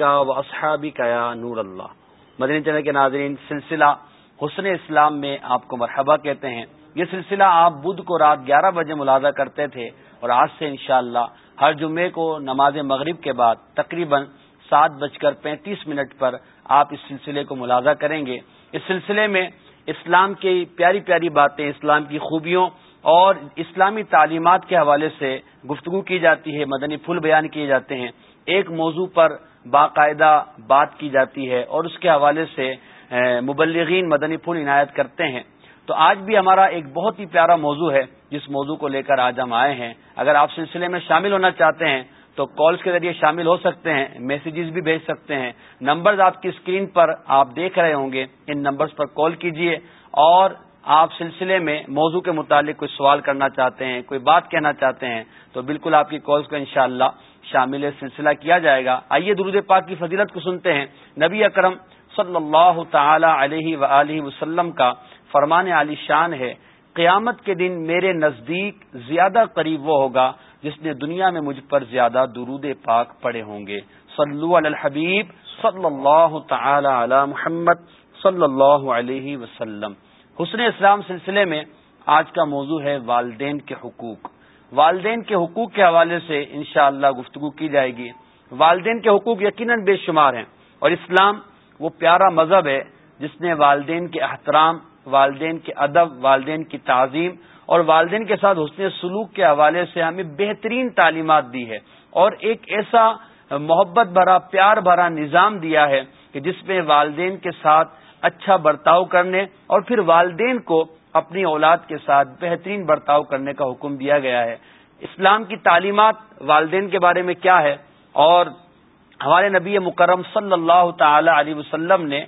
کا و اصحابی کا یا نور اللہ۔ مدنی چینل کے ناظرین، سلسلہ حسن اسلام میں آپ کو مرحبا کہتے ہیں۔ یہ سلسلہ آپ بدھ کو رات گیارہ بجے ملازہ کرتے تھے اور آج سے انشاءاللہ ہر جمعے کو نماز مغرب کے بعد تقریباً سات بج کر پینتیس منٹ پر آپ اس سلسلے کو ملازہ کریں گے۔ اس سلسلے میں اسلام کی پیاری پیاری باتیں، اسلام کی خوبیوں اور اسلامی تعلیمات کے حوالے سے گفتگو کی جاتی ہے، مدنی پھول بیان کیے جاتے ہیں۔ ایک موضوع پر باقاعدہ بات کی جاتی ہے اور اس کے حوالے سے مبلغین مدنی پھول عنایت کرتے ہیں۔ تو آج بھی ہمارا ایک بہت ہی پیارا موضوع ہے، جس موضوع کو لے کر آج ہم آئے ہیں۔ اگر آپ سلسلے میں شامل ہونا چاہتے ہیں، تو کالز کے ذریعے شامل ہو سکتے ہیں، میسیجز بھی بھیج سکتے ہیں۔ نمبرز آپ کی اسکرین پر آپ دیکھ رہے ہوں گے، ان نمبرز پر کال کیجیے۔ اور آپ سلسلے میں موضوع کے متعلق کوئی سوال کرنا چاہتے ہیں، کوئی بات کہنا چاہتے ہیں، تو بالکل آپ کی کالز کو انشاءاللہ شامل سلسلہ کیا جائے گا۔ آئیے درود پاک کی فضیلت کو سنتے ہیں۔ نبی اکرم صلی اللہ تعالی علیہ و وسلم کا فرمان علی شان ہے۔ قیامت کے دن میرے نزدیک زیادہ قریب وہ ہوگا جس نے دنیا میں مجھ پر زیادہ درود پاک پڑے ہوں گے۔ صلو علی الحبیب صلی اللہ تعالی علی محمد صلی اللہ علیہ وسلم۔ حسن اسلام سلسلے میں آج کا موضوع ہے والدین کے حقوق۔ والدین کے حقوق کے حوالے سے انشاءاللہ اللہ گفتگو کی جائے گی۔ والدین کے حقوق یقیناً بے شمار ہیں اور اسلام وہ پیارا مذہب ہے جس نے والدین کے احترام، والدین کے ادب، والدین کی تعظیم اور والدین کے ساتھ حسن سلوک کے حوالے سے ہمیں بہترین تعلیمات دی ہے اور ایک ایسا محبت بھرا، پیار بھرا نظام دیا ہے کہ جس میں والدین کے ساتھ اچھا برتاؤ کرنے اور پھر والدین کو اپنی اولاد کے ساتھ بہترین برتاؤ کرنے کا حکم دیا گیا ہے۔ اسلام کی تعلیمات والدین کے بارے میں کیا ہے؟ اور ہمارے نبی مکرم صلی اللہ تعالی علیہ وسلم نے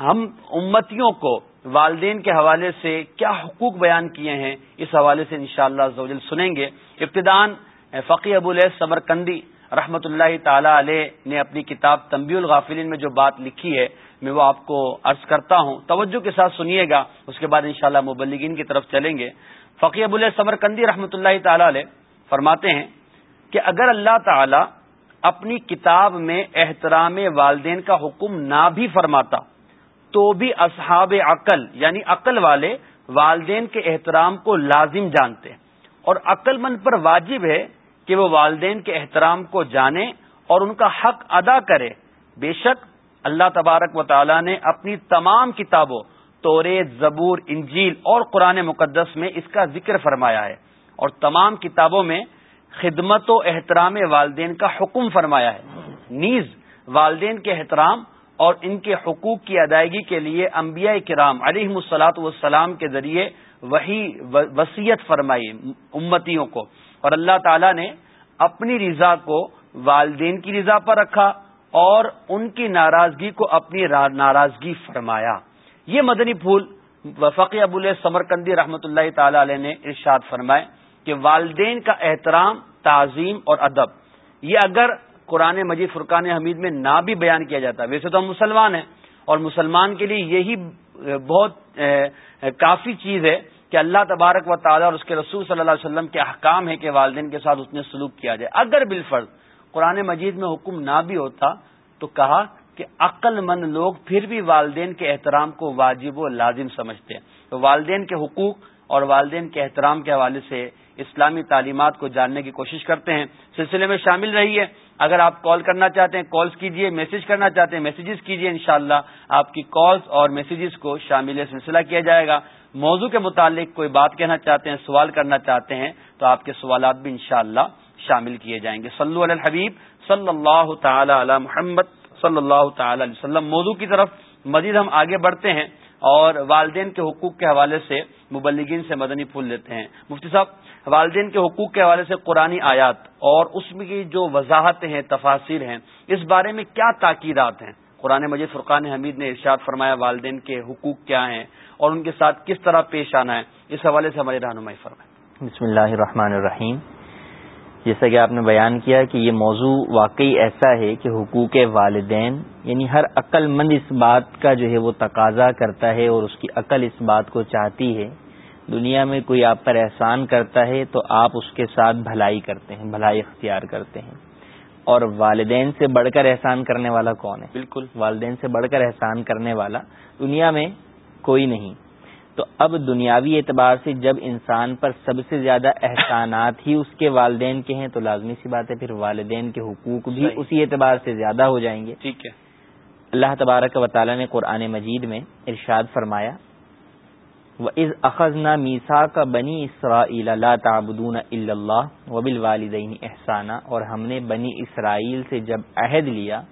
ہم امتیوں کو والدین کے حوالے سے کیا حقوق بیان کیے ہیں؟ اس حوالے سے انشاءاللہ شاء اللہ سنیں گے۔ ابتدان فقی ابو الح سمرکندی رحمت اللہ تعالی علیہ نے اپنی کتاب تمبی الغافلین میں جو بات لکھی ہے میں وہ آپ کو عرض کرتا ہوں۔ توجہ کے ساتھ سنیے گا۔ اس کے بعد انشاءاللہ مبلگین کی طرف چلیں گے۔ فقی ابو الح سمرکندی رحمت اللہ تعالی علیہ فرماتے ہیں کہ اگر اللہ تعالی اپنی کتاب میں احترام والدین کا حکم نہ بھی فرماتا، تو بھی اصحاب عقل یعنی عقل والے والدین کے احترام کو لازم جانتے ہیں۔ اور عقل مند پر واجب ہے کہ وہ والدین کے احترام کو جانے اور ان کا حق ادا کرے۔ بے شک اللہ تبارک و تعالی نے اپنی تمام کتابوں توریت زبور، انجیل اور قرآن مقدس میں اس کا ذکر فرمایا ہے اور تمام کتابوں میں خدمت و احترام والدین کا حکم فرمایا ہے۔ نیز والدین کے احترام اور ان کے حقوق کی ادائیگی کے لیے انبیاء کرام علیہ مسلاط والسلام کے ذریعے وہی وسیعت فرمائی امتیوں کو اور اللہ تعالی نے اپنی رضا کو والدین کی رضا پر رکھا۔ اور ان کی ناراضگی کو اپنی ناراضگی فرمایا۔ یہ مدنی پھول وفق ابو سمرکندی رحمۃ اللہ تعالی علیہ نے ارشاد فرمائے کہ والدین کا احترام، تعظیم اور ادب، یہ اگر قرآن مجید فرقان حمید میں نہ بھی بیان کیا جاتا، ویسے تو ہم مسلمان ہیں اور مسلمان کے لیے یہی بہت کافی چیز ہے کہ اللہ تبارک و تعالیٰ اور اس کے رسول صلی اللہ علیہ وسلم کے احکام ہے کہ والدین کے ساتھ اس نے سلوک کیا جائے۔ اگر بالفرض قرآن مجید میں حکم نہ بھی ہوتا تو کہا کہ عقل مند لوگ پھر بھی والدین کے احترام کو واجب و لازم سمجھتے ہیں۔ تو والدین کے حقوق اور والدین کے احترام کے حوالے سے اسلامی تعلیمات کو جاننے کی کوشش کرتے ہیں۔ سلسلے میں شامل رہیے۔ اگر آپ کال کرنا چاہتے ہیں، کالز کیجیے میسج کرنا چاہتے ہیں میسیجز کیجیے انشاءاللہ۔ شاء آپ کی کالز اور میسیجز کو شامل سلسلہ کیا جائے گا۔ موضوع کے متعلق کوئی بات کہنا چاہتے ہیں، سوال کرنا چاہتے ہیں، تو آپ کے سوالات بھی انشاءاللہ شامل کیے جائیں گے۔ صلو علی الحبیب صلی اللہ تعالی علی محمد صلی اللہ تعالی علیہ وسلم۔ موضوع کی طرف مزید ہم آگے بڑھتے ہیں اور والدین کے حقوق کے حوالے سے مبلگین سے مدنی پھول لیتے ہیں۔ مفتی صاحب، والدین کے حقوق کے حوالے سے قرآن آیات اور اس میں کی جو وضاحتیں ہیں، تفاصر ہیں، اس بارے میں کیا تاکیدات ہیں؟ قرآن مجید فرقان حمید نے ارشاد فرمایا والدین کے حقوق کیا ہیں اور ان کے ساتھ کس طرح پیش آنا ہے؟ اس حوالے سے ہماری رہنمائی فرمائیں۔ بسم اللہ الرحمن الرحیم۔ جیسا کہ آپ نے بیان کیا کہ یہ موضوع واقعی ایسا ہے کہ حقوق والدین یعنی ہر عقل مند اس بات کا جو ہے وہ تقاضا کرتا ہے اور اس کی عقل اس بات کو چاہتی ہے دنیا میں کوئی آپ پر احسان کرتا ہے تو آپ اس کے ساتھ بھلائی کرتے ہیں بھلائی اختیار کرتے ہیں۔ اور والدین سے بڑھ کر احسان کرنے والا کون ہے؟ بالکل۔ والدین سے بڑھ کر احسان کرنے والا دنیا میں کوئی نہیں۔ تو اب دنیاوی اعتبار سے جب انسان پر سب سے زیادہ احسانات ہی اس کے والدین کے ہیں تو لازمی سی بات ہے پھر والدین کے حقوق بھی اسی اعتبار سے زیادہ ہو جائیں گے۔ ٹھیک ہے۔ اللہ تبارک و تعالیٰ نے قرآن مجید میں ارشاد فرمایا از اخذنا میسا کا بنی اسرا تعبدون اللہ وبل والدین احسانہ اور ہم نے بنی اسرائیل سے جب عہد لیا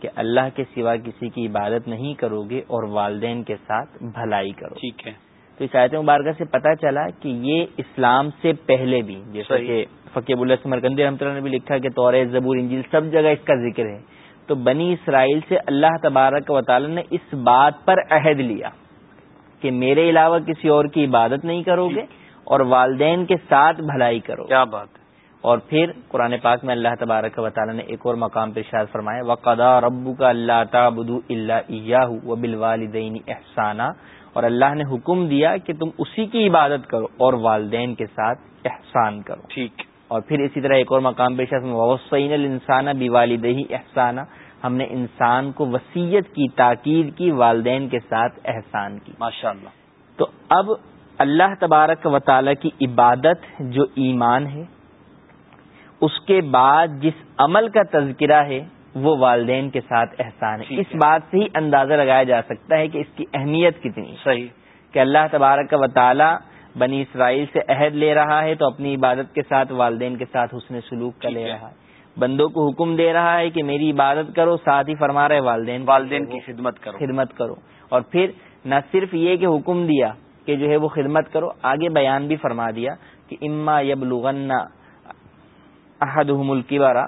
کہ اللہ کے سوا کسی کی عبادت نہیں کرو گے اور والدین کے ساتھ بھلائی کرو۔ ٹھیک ہے۔ تو اس آیت مبارکہ سے پتہ چلا کہ یہ اسلام سے پہلے بھی جیسا کہ فقیب اللہ سمرکندی رحمۃ اللہ نے بھی لکھا کہ طور زبور انجیل سب جگہ اس کا ذکر ہے۔ تو بنی اسرائیل سے اللہ تبارک و تعالی نے اس بات پر عہد لیا کہ میرے علاوہ کسی اور کی عبادت نہیں کرو گے اور والدین کے ساتھ بھلائی کرو۔ کیا بات اور پھر قرآن پاک میں اللہ تبارک و تعالیٰ نے ایک اور مقام پہ شاید فرمایا وقدا ربو کا اللہ تعبدو اللہ و بال والدین احسانہ اور اللہ نے حکم دیا کہ تم اسی کی عبادت کرو اور والدین کے ساتھ احسان کرو۔ ٹھیک۔ اور پھر اسی طرح ایک اور مقام شاید وسین الانسانہ بی والدی احسانہ ہم نے انسان کو وسیعت کی تاکید کی والدین کے ساتھ احسان کی۔ ماشاء اللہ تو اب اللہ تبارک و تعالی کی عبادت جو ایمان ہے اس کے بعد جس عمل کا تذکرہ ہے وہ والدین کے ساتھ احسان ہے۔ اس بات سے ہی اندازہ لگایا جا سکتا ہے کہ اس کی اہمیت کتنی صحیح۔ کہ اللہ تبارک و تعالی بنی اسرائیل سے عہد لے رہا ہے تو اپنی عبادت کے ساتھ والدین کے ساتھ حسن سلوک کا لے رہا ہے۔ بندوں کو حکم دے رہا ہے کہ میری عبادت کرو ساتھ ہی فرما رہے والدین والدین کی خدمت کرو۔ خدمت کرو۔ اور پھر نہ صرف یہ کہ حکم دیا کہ جو ہے وہ خدمت کرو آگے بیان بھی فرما دیا کہ اما یب لغن احد الکبارا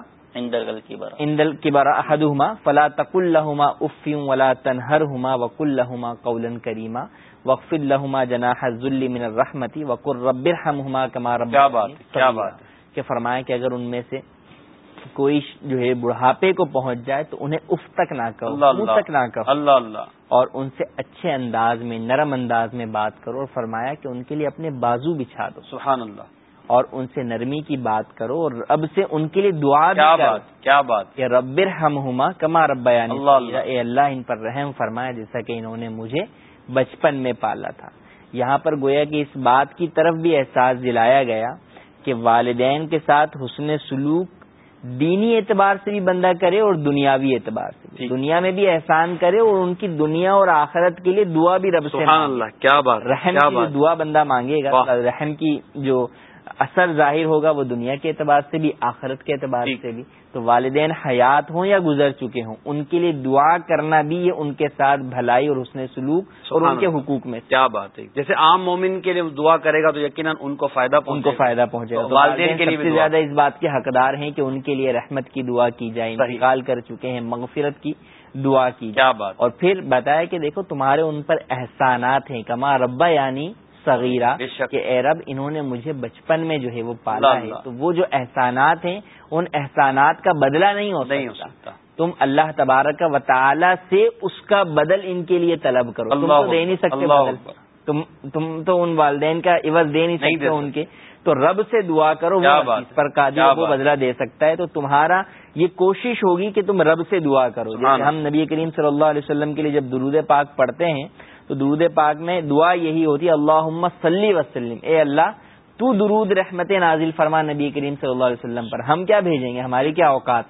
اندل کبارا احدہما فلا تک الحما افیوں ولا تنہر ہما وک الحما قولن کریما وقف الحما جناح ذلی من الرحمتی وقر رب ہما کما رب کیا بات کیا بات کہ فرمایا کہ اگر ان میں سے کوئی جو ہے بڑھاپے کو پہنچ جائے تو انہیں اف تک نہ کرو اللہ۔ تک نہ کرو۔ اللہ اللہ۔ اور ان سے اچھے انداز میں نرم انداز میں بات کرو اور فرمایا کہ ان کے لیے اپنے بازو بچھا دو۔ سبحان اللہ۔ اور ان سے نرمی کی بات کرو اور رب سے ان کے لیے دعا کیا بات کیا بات؟ کہ ربر ہم ہما کما رب اے اللہ ان پر رحم فرمایا جیسا کہ انہوں نے مجھے بچپن میں پالا تھا۔ یہاں پر گویا کہ اس بات کی طرف بھی احساس دلایا گیا کہ والدین کے ساتھ حسن سلوک دینی اعتبار سے بھی بندہ کرے اور دنیاوی اعتبار سے دنیا میں بھی احسان کرے اور ان کی دنیا اور آخرت کے لیے دعا بھی رب سے اللہ کیا بات رحم کی دعا بندہ مانگے گا رحم کی جو اثر ظاہر ہوگا وہ دنیا کے اعتبار سے بھی آخرت کے اعتبار سے بھی۔ تو والدین حیات ہوں یا گزر چکے ہوں ان کے لیے دعا کرنا بھی یہ ان کے ساتھ بھلائی اور حسن سلوک اور ان کے حقوق میں کیا بات ہے۔ جیسے عام مومن کے لیے دعا کرے گا تو یقیناً ان کو فائدہ ان کو فائدہ پہنچے گا۔ والدین کے لیے سب سے زیادہ اس بات کے حقدار ہیں کہ ان کے لیے رحمت کی دعا کی جائے انتقال کر چکے ہیں مغفرت کی دعا کی کیا بات۔ اور پھر بتایا کہ دیکھو تمہارے ان پر احسانات ہیں کما ربا یعنی صغیرہ کہ اے رب انہوں نے مجھے بچپن میں جو ہے وہ پالا ہے۔ تو وہ جو احسانات ہیں ان احسانات کا بدلہ نہیں ہوتا نہیں ہو سکتا۔ تم اللہ تبارک و تعالی سے اس کا بدل ان کے لیے طلب کرو۔ تم تو دے نہیں سکتے بدل۔ تم تم تو ان والدین کا عوض دے نہیں سکتے ان کے۔ تو رب سے دعا کرو اس پر قادر وہ بدلہ دے سکتا ہے۔ تو تمہارا یہ کوشش ہوگی کہ تم رب سے دعا کرو۔ جیسے ہم نبی کریم صلی اللہ علیہ وسلم کے لیے جب درود پاک پڑھتے ہیں تو درود پاک میں دعا یہی ہوتی ہے اللہ صلی وسلم۔ اے اللہ، تو درود رحمت نازل فرما نبی کریم صلی اللہ علیہ وسلم پر۔ ہم کیا بھیجیں گے؟ ہماری کیا اوقات؟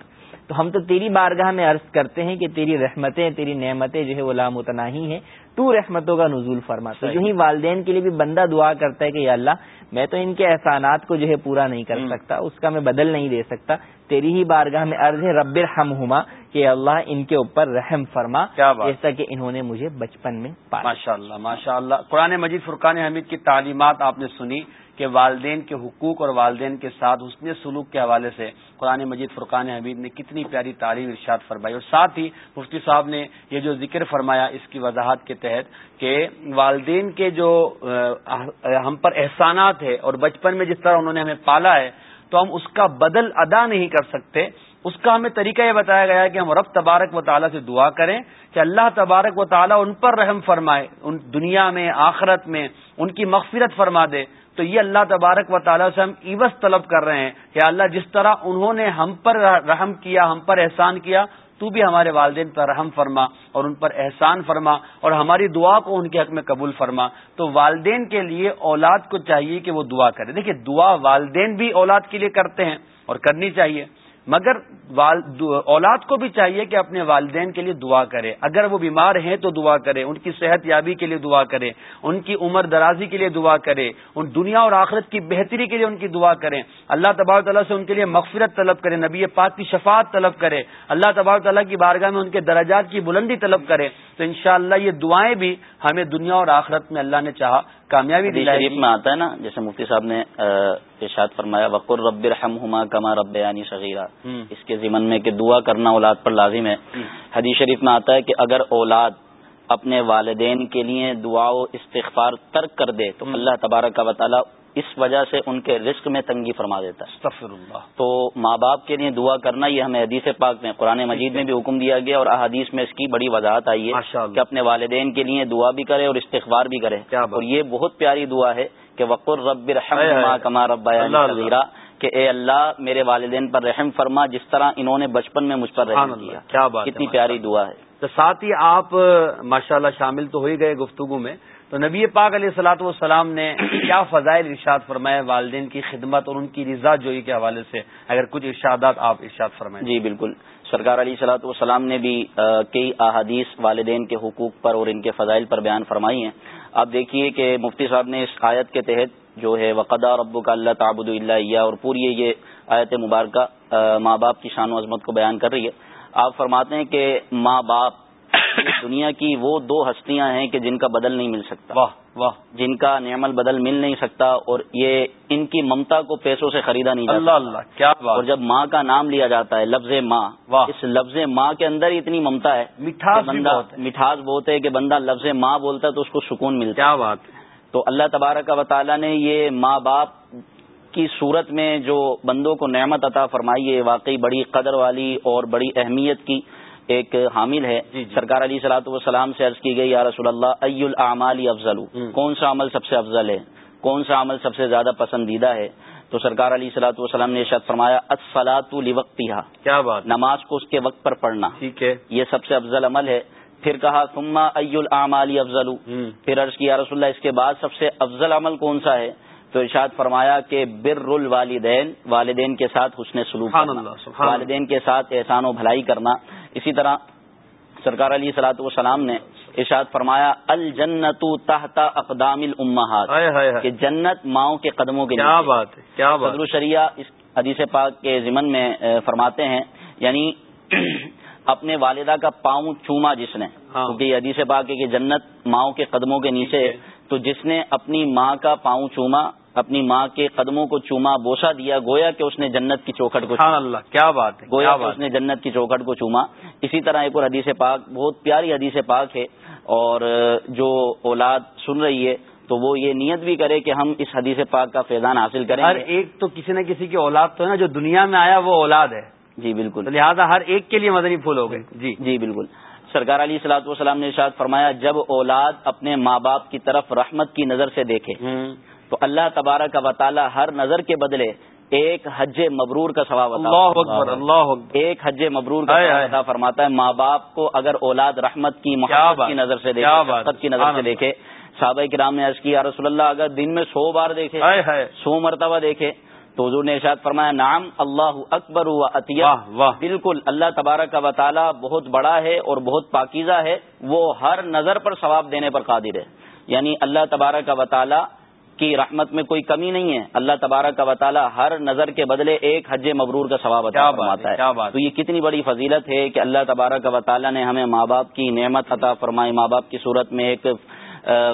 تو ہم تو تیری بارگاہ میں عرض کرتے ہیں کہ تیری رحمتیں، تیری نعمتیں جو ہے وہ لامتناہی ہیں۔ تو رحمتوں کا نزول فرما تو جو ہی والدین کے لیے بھی بندہ دعا کرتا ہے کہ یا اللہ میں تو ان کے احسانات کو جو ہے پورا نہیں کر سکتا اس کا میں بدل نہیں دے سکتا۔ تیری ہی بارگاہ میں عرض ہے رب ہم ہما کہ اللہ ان کے اوپر رحم فرما ایسا کہ انہوں نے مجھے بچپن میں ماشاء اللہ ماشاء اللہ قرآن مجید فرقان حمید کی تعلیمات آپ نے سنی۔ کہ والدین کے حقوق اور والدین کے ساتھ حسن سلوک کے حوالے سے قرآن مجید فرقان حمید نے کتنی پیاری تعلیم ارشاد فرمائی اور ساتھ ہی مفتی صاحب نے یہ جو ذکر فرمایا اس کی وضاحت کے تحت کہ والدین کے جو ہم پر احسانات ہے اور بچپن میں جس طرح انہوں نے ہمیں پالا ہے تو ہم اس کا بدل ادا نہیں کر سکتے۔ اس کا ہمیں طریقہ یہ بتایا گیا ہے کہ ہم رب تبارک و تعالیٰ سے دعا کریں کہ اللہ تبارک و تعالیٰ ان پر رحم فرمائے، ان دنیا میں، آخرت میں، ان کی مغفرت فرما دے۔ تو یہ اللہ تبارک و تعالیٰ سے ہم ایوس طلب کر رہے ہیں کہ اللہ جس طرح انہوں نے ہم پر رحم کیا، ہم پر احسان کیا، تو بھی ہمارے والدین پر رحم فرما اور ان پر احسان فرما اور ہماری دعا کو ان کے حق میں قبول فرما۔ تو والدین کے لیے اولاد کو چاہیے کہ وہ دعا کرے۔ دیکھیے، دعا والدین بھی اولاد کے لیے کرتے ہیں اور کرنی چاہیے۔ مگر اولاد کو بھی چاہیے کہ اپنے والدین کے لیے دعا کرے۔ اگر وہ بیمار ہیں تو دعا کرے، ان کی صحت یابی کے لیے دعا کرے، ان کی عمر درازی کے لیے دعا کرے، ان دنیا اور آخرت کی بہتری کے لیے ان کی دعا کریں اللہ تبار تعالیٰ سے ان کے لیے مغفرت طلب کرے، نبی پاک کی شفاعت طلب کرے۔ اللہ تبار تعالیٰ کی بارگاہ میں ان کے درجات کی بلندی طلب کرے۔ تو انشاءاللہ یہ دعائیں بھی ہمیں دنیا اور آخرت میں اللہ نے چاہا۔ کامیابی شریف میں آتا ہے نا جیسے مفتی صاحب نے ارشاد فرمایا وقر رب رحم ہما کما رب یعنی صغیرہ اس کے ذمن میں کہ دعا کرنا اولاد پر لازم ہے۔ حدیث شریف میں آتا ہے کہ اگر اولاد اپنے والدین کے لیے دعا و استغفار ترک کر دے تو اللہ تبارک کا تعالیٰ اس وجہ سے ان کے رزق میں تنگی فرما دیتا ہے۔ اللہ۔ تو ماں باپ کے لیے دعا کرنا یہ ہمیں حدیث پاک میں قرآن مجید میں بھی حکم دیا گیا اور احادیث میں اس کی بڑی وضاحت آئی ہے کہ اپنے والدین کے لیے دعا بھی کرے اور استغفار بھی کرے۔ اور یہ بہت پیاری دعا ہے کہ وقر رب رحم کما رب کہ اے اللہ میرے والدین پر رحم فرما جس طرح انہوں نے بچپن میں مجھ پر رحم کیا۔ کیا بات کتنی پیاری دعا ہے۔ تو ساتھ ہی آپ ماشاءاللہ شامل تو ہو ہی گئے گفتگو میں۔ تو نبی پاک علیہ السلاۃ والسلام نے کیا فضائل ارشاد فرمائے والدین کی خدمت اور ان کی رضا جوئی کے حوالے سے؟ اگر کچھ ارشادات آپ ارشاد فرمائیں۔ جی بالکل۔ سرکار علیہ صلاحت والسلام نے بھی کئی احادیث والدین کے حقوق پر اور ان کے فضائل پر بیان فرمائی ہیں۔ آپ دیکھیے کہ مفتی صاحب نے اس آیت کے تحت جو ہے وقدا ربو کا اللہ تعبد اللہ اور پوری یہ آیت مبارکہ ماں باپ کی شان و عظمت کو بیان کر رہی ہے۔ آپ فرماتے ہیں کہ ماں باپ دنیا کی وہ دو ہستیاں ہیں کہ جن کا بدل نہیں مل سکتا۔ واہ واہ۔ جن کا نعمل بدل مل نہیں سکتا اور یہ ان کی ممتا کو پیسوں سے خریدا نہیں جاتا۔ اللہ اللہ کیا اور جب ماں کا نام لیا جاتا ہے لفظ ماں اس لفظ ماں کے اندر ہی اتنی ممتا ہے مٹھاس مٹھاس بہت ہے کہ بندہ لفظ ماں بولتا ہے تو اس کو سکون ملتا کیا بات تو اللہ تبارک و تعالیٰ نے یہ ماں باپ کی صورت میں جو بندوں کو نعمت عطا فرمائی ہے واقعی بڑی قدر والی اور بڑی اہمیت کی۔ ایک حامل ہے۔ جی جی۔ سرکار علی سلاۃ والسلام سے عرض کی گئی یا رسول اللہ ای العمال افضل؟ کون سا عمل سب سے افضل ہے؟ کون سا عمل سب سے زیادہ پسندیدہ ہے؟ تو سرکار علی سلاۃ والسلام نے شاید فرمایا اسفلاط الوقت کیا بات۔ نماز کو اس کے وقت پر پڑھنا۔ ٹھیک ہے۔ یہ سب سے افضل عمل ہے۔ پھر کہا ثم ای العمال افضل؟ پھر عرض کیا رسول اللہ اس کے بعد سب سے افضل عمل کون سا ہے؟ تو ارشاد فرمایا کہ بر الوالدین والدین کے ساتھ حسن سلوک کرنا والدین کے ساتھ احسان و بھلائی کرنا۔ اسی طرح سرکار علی سلاۃ والسلام نے ارشاد فرمایا الجنت تحت اقدام الامہات۔ کہ جنت ماؤں کے قدموں کے کیا بات کیا بات شریعہ اس حدیث پاک کے ضمن میں فرماتے ہیں یعنی اپنے والدہ کا پاؤں چوما جس نے۔ ہاں۔ کیونکہ حدیث پاک ہے کہ جنت ماؤں کے قدموں کے نیچے تو جس نے اپنی ماں کا پاؤں چوما اپنی ماں کے قدموں کو چوما بوسا دیا گویا کہ اس نے جنت کی چوکھٹ کو اللہ کیا بات ہے گویا کہ اس نے جنت کی چوکھٹ کو چوما۔ اسی طرح ایک اور حدیث پاک بہت پیاری حدیث پاک ہے۔ اور جو اولاد سن رہی ہے تو وہ یہ نیت بھی کرے کہ ہم اس حدیث پاک کا فیضان حاصل کریں ہر ایک تو کسی نہ کسی کی اولاد تو ہے نا جو دنیا میں آیا وہ اولاد ہے۔ جی بالکل۔ لہٰذا ہر ایک کے لیے مدنی پھول ہو گئے۔ جی۔ جی بالکل۔ سرکار علی سلاۃ والسلام نے ارشاد فرمایا جب اولاد اپنے ماں باپ کی طرف رحمت کی نظر سے دیکھے تو اللہ تبارک کا وطالعہ ہر نظر کے بدلے ایک حج مبرور کا ثواب اللہ اکبر اللہ ایک حج مبرور کا عطا فرماتا ہے۔ ماں باپ کو اگر اولاد رحمت کی محبت کی نظر سے دیکھے کی نظر سے دیکھے۔ صحابہ کرام نے عرض کیا رسول اللہ اگر دن میں سو بار دیکھے سو مرتبہ دیکھے۔ تو حضور نے ارشاد فرمایا نام اللہ اکبر و عطیہ۔ بالکل اللہ تبارک کا وطالعہ بہت بڑا ہے اور بہت پاکیزہ ہے۔ وہ ہر نظر پر ثواب دینے پر قادر ہے۔ یعنی اللہ تبارک کا وطالعہ کی رحمت میں کوئی کمی نہیں ہے۔ اللہ تبارک کا وطالعہ ہر نظر کے بدلے ایک حج مبرور کا ثواب عطا فرماتا ہے۔ تو یہ کتنی بڑی فضیلت ہے کہ اللہ تبارک کا وطالعہ نے ہمیں ماں باپ کی نعمت عطا فرمائی۔ ماں باپ کی صورت میں ایک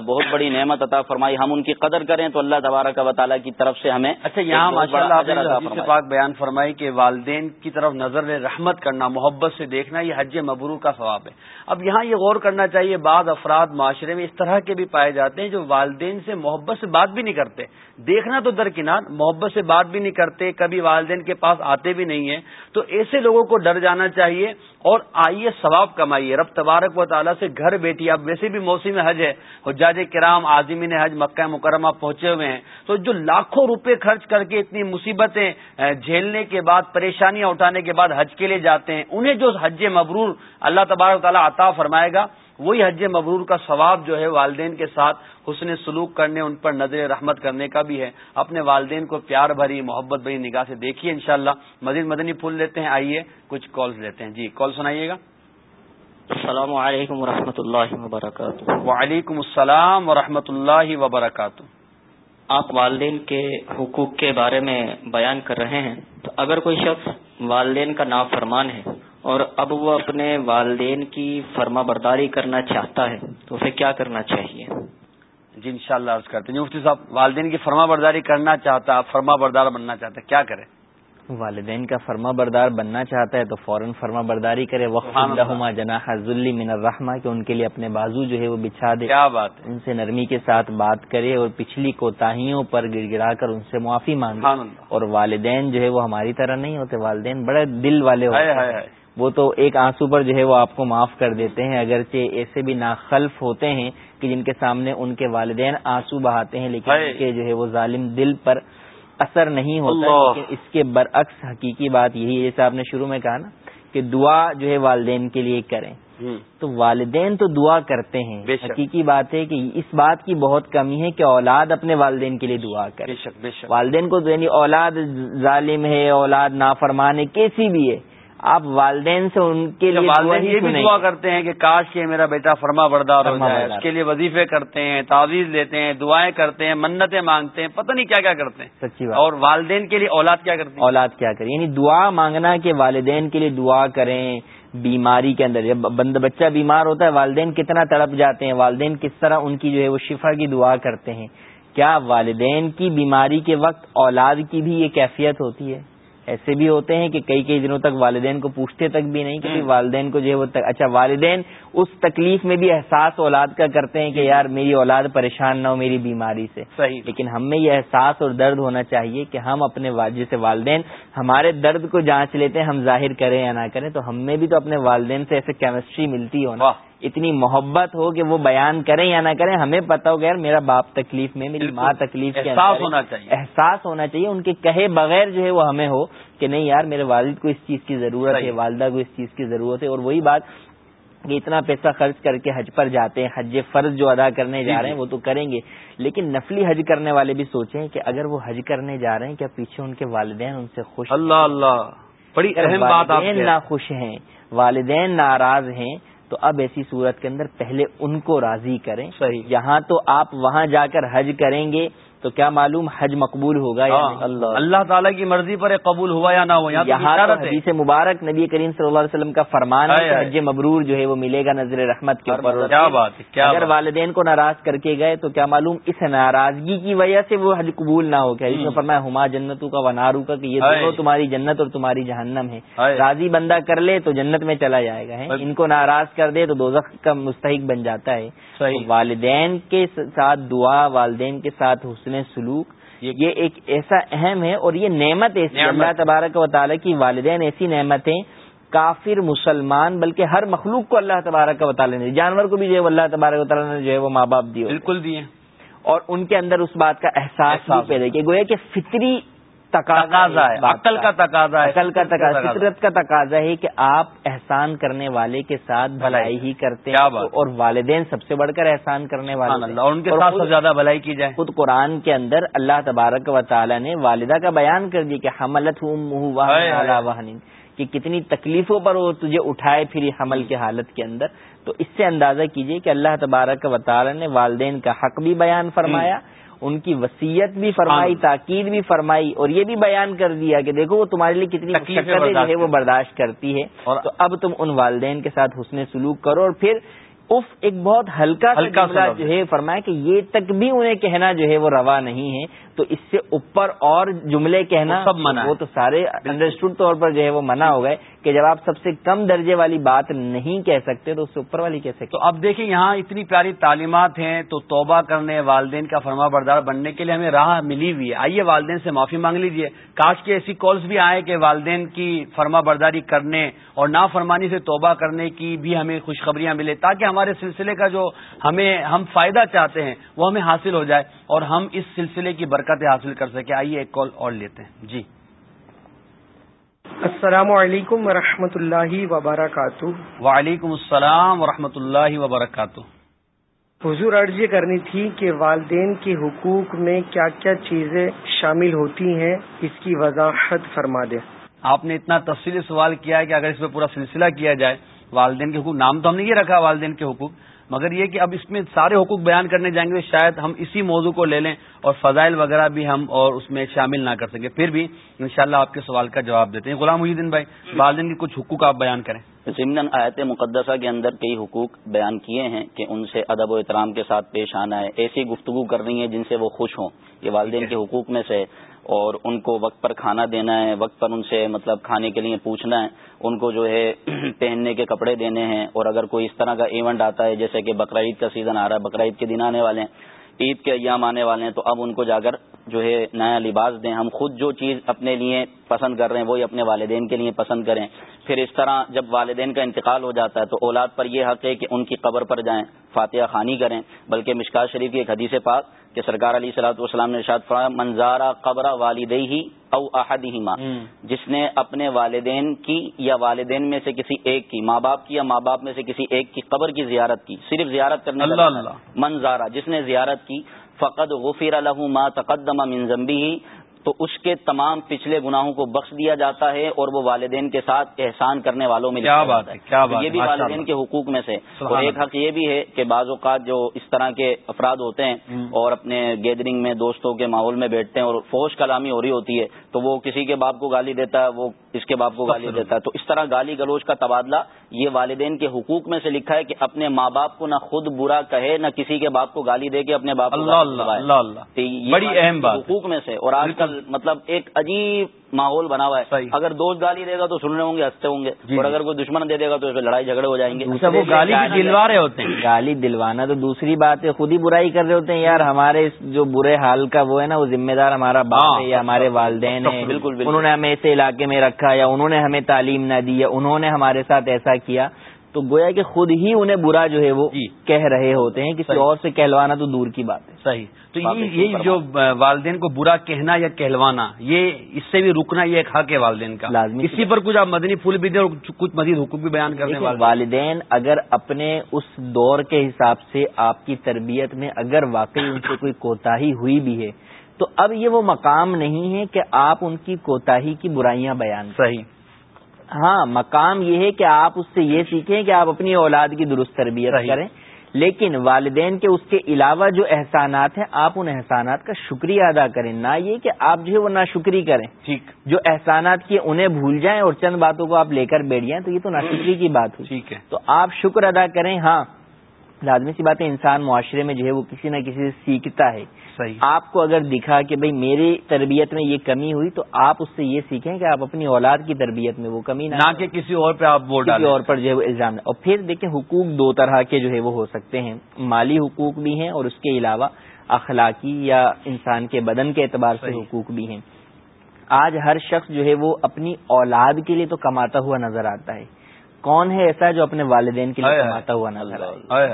بہت بڑی نعمت عطا فرمائی۔ ہم ان کی قدر کریں تو اللہ تبارک و تعالیٰ کی طرف سے ہمیں اچھا یہاں ماشاء اللہ پاک بیان فرمائی کہ والدین کی طرف نظر رحمت کرنا محبت سے دیکھنا یہ حج مبرور کا ثواب ہے۔ اب یہاں یہ غور کرنا چاہیے بعض افراد معاشرے میں اس طرح کے بھی پائے جاتے ہیں جو والدین سے محبت سے بات بھی نہیں کرتے۔ دیکھنا تو درکنار محبت سے بات بھی نہیں کرتے کبھی والدین کے پاس آتے بھی نہیں ہیں۔ تو ایسے لوگوں کو ڈر جانا چاہیے اور آئیے ثواب کمائیے۔ رب تبارک و تعالیٰ سے گھر بیٹھی اب ویسے بھی موسم حج ہے، حجاج کرام عظمین حج مکہ مکرمہ پہنچے ہوئے ہیں۔ تو جو لاکھوں روپے خرچ کر کے اتنی مصیبتیں جھیلنے کے بعد، پریشانیاں اٹھانے کے بعد حج کے لیے جاتے ہیں، انہیں جو حج مبرور اللہ تبارک و تعالیٰ عطا فرمائے گا۔ وہی حج مبرور کا ثواب جو ہے والدین کے ساتھ حسن سلوک کرنے ان پر نظر رحمت کرنے کا بھی ہے۔ اپنے والدین کو پیار بھری محبت بھری نگاہ سے دیکھیے انشاءاللہ۔ مزید مدنی پھول لیتے ہیں آئیے کچھ کالز لیتے ہیں۔ جی کال سنائیے گا۔ السلام علیکم و اللہ وبرکاتہ۔ وعلیکم السلام و اللہ وبرکاتہ۔ آپ والدین کے حقوق کے بارے میں بیان کر رہے ہیں تو اگر کوئی شخص والدین کا نافرمان ہے اور اب وہ اپنے والدین کی فرما برداری کرنا چاہتا ہے تو اسے کیا کرنا چاہیے؟ جی ان شاء اللہ کرتے ہیں۔ مفتی صاحب والدین کی فرما برداری کرنا چاہتا فرما بردار بننا چاہتا ہے کیا کرے؟ والدین کا فرما بردار بننا چاہتا ہے تو فوراً فرما برداری کرے۔ وقت جناح ذلی من الرحمہ کہ ان کے لیے اپنے بازو جو ہے وہ بچھا دے۔ کیا بات ان سے نرمی کے ساتھ بات کرے اور پچھلی کوتاہیوں پر گر گرا کر ان سے معافی مانگے۔ اور والدین جو ہے وہ ہماری طرح نہیں ہوتے والدین بڑے دل والے ہوتے ہیں۔ وہ تو ایک آنسو پر جو ہے وہ آپ کو معاف کر دیتے ہیں اگرچہ ایسے بھی ناخلف ہوتے ہیں کہ جن کے سامنے ان کے والدین آنسو بہاتے ہیں لیکن ان کے جو ہے وہ ظالم دل پر اثر نہیں ہوتا لیکن اس کے برعکس حقیقی بات یہی ہے جیسے آپ نے شروع میں کہا نا کہ دعا جو ہے والدین کے لیے کریں۔ تو والدین تو دعا کرتے ہیں۔ حقیقی بات ہے کہ اس بات کی بہت کمی ہے کہ اولاد اپنے والدین کے لیے دعا کرے۔ والدین کو یعنی اولاد ظالم ہے اولاد نافرمان ہے کیسی بھی ہے۔ آپ والدین سے ان کے لیے والدین یہ بھی دعا کرتے ہیں کہ کاش کے میرا بیٹا فرما بردار ہو جائے اس کے لیے وظیفے کرتے ہیں تعویذ لیتے ہیں دعائیں کرتے ہیں منتیں مانگتے ہیں پتہ نہیں کیا کیا کرتے ہیں۔ سچی بات۔ اور والدین کے لیے اولاد کیا کرتے ہیں؟ اولاد کیا کریں؟ یعنی دعا مانگنا کہ والدین کے لیے دعا کریں بیماری کے اندر۔ جب بند بچہ بیمار ہوتا ہے والدین کتنا تڑپ جاتے ہیں والدین کس طرح ان کی جو ہے وہ شفا کی دعا کرتے ہیں۔ کیا والدین کی بیماری کے وقت اولاد کی بھی یہ کیفیت ہوتی ہے؟ ایسے بھی ہوتے ہیں کہ کئی کئی دنوں تک والدین کو پوچھتے تک بھی نہیں کہ والدین کو جو ہے وہ اچھا والدین اس تکلیف میں بھی احساس اولاد کا کرتے ہیں کہ یار میری اولاد پریشان نہ ہو میری بیماری سے۔ صحیح۔ لیکن ہم میں یہ احساس اور درد ہونا چاہیے کہ ہم اپنے جیسے والدین ہمارے درد کو جانچ لیتے ہیں ہم ظاہر کریں یا نہ کریں تو ہم میں بھی تو اپنے والدین سے ایسے کیمسٹری ملتی ہو نا۔ اتنی محبت ہو کہ وہ بیان کریں یا نہ کریں ہمیں پتا ہو یار میرا باپ تکلیف میں میری ماں تکلیف کے احساس ہونا چاہیے۔ احساس ہونا چاہیے ان کے کہے بغیر جو ہے وہ ہمیں ہو کہ نہیں یار میرے والد کو اس چیز کی ضرورت ہے والدہ کو اس چیز کی ضرورت ہے۔ اور وہی بات کہ اتنا پیسہ خرچ کر کے حج پر جاتے ہیں حج فرض جو ادا کرنے جا رہے ہیں وہ تو کریں گے۔ لیکن نفلی حج کرنے والے بھی سوچیں کہ اگر وہ حج کرنے جا رہے ہیں کیا پیچھے ان کے والدین ان سے خوش اللہ اللہ۔ بڑی اہم بات نہ خوش ہیں والدین ناراض ہیں تو اب ایسی صورت کے اندر پہلے ان کو راضی کریں۔ صحیح۔ یہاں تو آپ وہاں جا کر حج کریں گے۔ تو کیا معلوم حج مقبول ہوگا یا ہاں، اللہ۔ اللہ تعالیٰ کی مرضی پر قبول ہوا یا نہ ہو یہاں حدیث مبارک نبی کریم صلی اللہ علیہ وسلم کا فرمان ہے حج مبرور جو ہے وہ ملے گا نظر رحمت کے اوپر۔ کیا بات اگر والدین کو ناراض کر کے گئے تو کیا معلوم اس ناراضگی کی وجہ سے وہ حج قبول نہ ہو گیا۔ فرمایا ہما جنتوں کا ونارو کا کہ یہ دونوں تمہاری جنت اور تمہاری جہنم ہے۔ راضی بندہ کر لے تو جنت میں چلا جائے گا ان کو ناراض کر دے تو دوزخ کا مستحق بن جاتا ہے۔ والدین کے ساتھ دعا والدین کے ساتھ حسن سلوک یہ ایک ایسا اہم ہے اور یہ نعمت ایسی اللہ تبارک و تعالیٰ کی والدین ایسی نعمتیں کافر مسلمان بلکہ ہر مخلوق کو اللہ تبارک و تعالیٰ نے جانور کو بھی جو ہے اللہ تبارک و تعالیٰ نے جو ہے وہ ماں باپ دیے۔ بالکل دیے۔ اور ان کے اندر اس بات کا احساس۔ پیدا کیا۔ گویا کہ فطری تقاضا ہے عقل کا تقاضا ہے عقل کا تقاضا فطرت کا تقاضا ہے کہ آپ احسان کرنے والے کے ساتھ بھلائی ہی کرتے ہیں۔ اور والدین سب سے بڑھ کر احسان کرنے والے اور ان کے ساتھ زیادہ بھلائی کی جائے۔ خود قرآن کے اندر اللہ تبارک و تعالیٰ نے والدہ کا بیان کر دی کہ حملت ہوں کہ کتنی تکلیفوں پر وہ تجھے اٹھائے پھر حمل کے حالت کے اندر۔ تو اس سے اندازہ کیجیے کہ اللہ تبارک و تعالیٰ نے والدین کا حق بھی بیان فرمایا۔ ان کی وصیت بھی فرمائی تاکید بھی فرمائی اور یہ بھی بیان کر دیا کہ دیکھو وہ تمہارے لیے کتنی جو ہے وہ برداشت کرتی ہے تو اب تم ان والدین کے ساتھ حسن سلوک کرو اور پھر اف ایک بہت ہلکا ہلکا جو ہے فرمایا کہ یہ تک بھی انہیں کہنا جو ہے وہ روا نہیں ہے۔ تو اس سے اوپر اور جملے کہنا سب منع وہ تو سارے انڈرسٹوڈ طور پر جو ہے وہ منع ہو گئے کہ جب آپ سب سے کم درجے والی بات نہیں کہہ سکتے تو اس سے اوپر والی کہہ سکتے تو اب دیکھیں یہاں اتنی پیاری تعلیمات ہیں تو توبہ کرنے والدین کا فرما بردار بننے کے لیے ہمیں راہ ملی ہوئی ہے۔ آئیے والدین سے معافی مانگ لیجیے کاش کی ایسی کالز بھی آئے کہ والدین کی فرما برداری کرنے اور نا فرمانی سے توبہ کرنے کی بھی ہمیں خوشخبریاں ملے تاکہ ہمارے سلسلے کا جو ہمیں ہم فائدہ چاہتے ہیں وہ ہمیں حاصل ہو جائے اور ہم اس سلسلے کی برکتیں حاصل کر سکیں۔ آئیے ایک کال اور لیتے ہیں۔ جی۔ السلام علیکم ورحمۃ اللہ وبرکاتہ۔ وعلیکم السلام ورحمۃ اللہ وبرکاتہ۔ حضور عرض یہ کرنی تھی کہ والدین کے حقوق میں کیا کیا چیزیں شامل ہوتی ہیں اس کی وضاحت فرما دیں۔ آپ نے اتنا تفصیلی سوال کیا ہے کہ اگر اس پہ پورا سلسلہ کیا جائے والدین کے حقوق نام تو ہم نے یہ رکھا والدین کے حقوق مگر یہ کہ اب اس میں سارے حقوق بیان کرنے جائیں گے، شاید ہم اسی موضوع کو لے لیں اور فضائل وغیرہ بھی ہم اور اس میں شامل نہ کر سکیں۔ پھر بھی انشاءاللہ آپ کے سوال کا جواب دیتے ہیں۔ غلام محدین بھائی والدین کے کچھ حقوق آپ بیان کریں۔ ضمن آیت مقدسہ کے اندر کئی حقوق بیان کیے ہیں کہ ان سے ادب و احترام کے ساتھ پیش آنا ہے۔ ایسی گفتگو کرنی ہے جن سے وہ خوش ہوں۔ یہ والدین کے حقوق میں سے اور ان کو وقت پر کھانا دینا ہے، وقت پر ان سے مطلب کھانے کے لیے پوچھنا ہے، ان کو جو ہے پہننے کے کپڑے دینے ہیں۔ اور اگر کوئی اس طرح کا ایونٹ آتا ہے، جیسے کہ بقرعید کا سیزن آ رہا ہے، بقرعید کے دن آنے والے ہیں، عید کے ایام آنے والے ہیں، تو اب ان کو جا کر جو ہے نیا لباس دیں۔ ہم خود جو چیز اپنے لیے پسند کر رہے ہیں، وہی اپنے والدین کے لیے پسند کریں۔ پھر اس طرح جب والدین کا انتقال ہو جاتا ہے، تو اولاد پر یہ حق ہے کہ ان کی قبر پر جائیں، فاتحہ خانی کریں۔ بلکہ مشکا شریف کی ایک حدیث پاک کہ سرکار علی صلاحت والسلام نے ارشاد فرمایا منظارہ قبر والدئی ہی او احد ہی ماں جس نے اپنے والدین کی یا والدین میں سے کسی ایک کی ماں باپ کی یا ماں باپ میں سے کسی ایک کی قبر کی زیارت کی صرف زیارت کرنے منظارہ جس نے زیارت کی فقد غفیر الح ما تقدم من ذنبی ہی تو اس کے تمام پچھلے گناہوں کو بخش دیا جاتا ہے اور وہ والدین کے ساتھ احسان کرنے والوں میں کیا بات ہے کیا بات یہ بھی والدین کے حقوق میں سے۔ اور ایک حق یہ بھی ہے کہ بعض اوقات جو اس طرح کے افراد ہوتے ہیں اور اپنے گیدرنگ میں دوستوں کے ماحول میں بیٹھتے ہیں اور فوش کلامی ہو رہی ہوتی ہے تو وہ کسی کے باپ کو گالی دیتا ہے وہ اس کے باپ کو گالی دیتا ہے۔ تو اس طرح گالی گلوچ کا تبادلہ یہ والدین کے حقوق میں سے لکھا ہے کہ اپنے ماں باپ کو نہ خود برا کہے نہ کسی کے باپ کو گالی دے کے اپنے باپ کو بڑی اہم بات حقوق میں سے اور آج کل مطلب ایک عجیب ماحول بنا ہوا ہے۔ اگر دوست گالی دے گا تو سننے ہوں گے ہنستے ہوں گے جی، اور جی۔ اگر کوئی دشمن دے دے گا تو اس میں لڑائی جھگڑے ہو جائیں گے۔ وہ گالی دلوا رہے ہوتے ہیں۔ گالی دلوانا تو دوسری بات ہے خود ہی برائی کر رہے ہوتے ہیں۔ یار ہمارے جو برے حال کا وہ ہے نا وہ ذمہ دار ہمارا باپ ہاں، ہے یا ہمارے والدین ہیں بالکل انہوں نے ہمیں ایسے علاقے میں رکھا یا انہوں نے ہمیں تعلیم نہ دی یا انہوں نے ہمارے ساتھ ایسا کیا تو گویا کہ خود ہی انہیں برا جو ہے وہ جی۔ کہہ رہے ہوتے ہیں کسی اور سے کہلوانا تو دور کی بات ہے۔ صحیح۔ تو یہ جو والدین کو برا کہنا یا کہلوانا یہ اس سے بھی رکنا یہ ایک حق ہے والدین کا۔ لازمی اسی پر کچھ آپ مدنی پھول بھی دیں اور کچھ مزید حقوق بھی بیان کرنے والے والدین۔ اگر اپنے اس دور کے حساب سے آپ کی تربیت میں اگر واقعی ان سے کوئی کوتا ہوئی بھی ہے تو اب یہ وہ مقام نہیں ہے کہ آپ ان کی کوتاہی کی برائیاں بیان صحیح۔ ہاں مقام یہ ہے کہ آپ اس سے یہ سیکھیں کہ آپ اپنی اولاد کی درست تربیت کریں۔ لیکن والدین کے اس کے علاوہ جو احسانات ہیں آپ ان احسانات کا شکریہ ادا کریں۔ نہ یہ کہ آپ جو ہے وہ نہ شکری کریں۔ ٹھیک۔ جو احسانات کیے انہیں بھول جائیں اور چند باتوں کو آپ لے کر بیٹھ جائیں تو یہ تو نہ شکری کی بات ہوئی۔ ٹھیک ہے۔ تو آپ شکر ادا کریں۔ ہاں لازمی سی بات ہے انسان معاشرے میں جو ہے وہ کسی نہ کسی سے سیکھتا ہے۔ صحیح۔ آپ کو اگر دکھا کہ بھئی میری تربیت میں یہ کمی ہوئی تو آپ اس سے یہ سیکھیں کہ آپ اپنی اولاد کی تربیت میں وہ کمی نہ کہ کسی اور پہ آپ ووٹ کسی اور پر جو ہے وہ الزام اور پھر دیکھیں حقوق دو طرح کے جو ہے وہ ہو سکتے ہیں۔ مالی حقوق بھی ہیں اور اس کے علاوہ اخلاقی یا انسان کے بدن کے اعتبار سے حقوق بھی ہیں۔ آج ہر شخص جو ہے وہ اپنی اولاد کے لیے تو کماتا ہوا نظر آتا ہے۔ کون ہے ایسا جو اپنے والدین کے لیے کماتا ہوا نظر آئے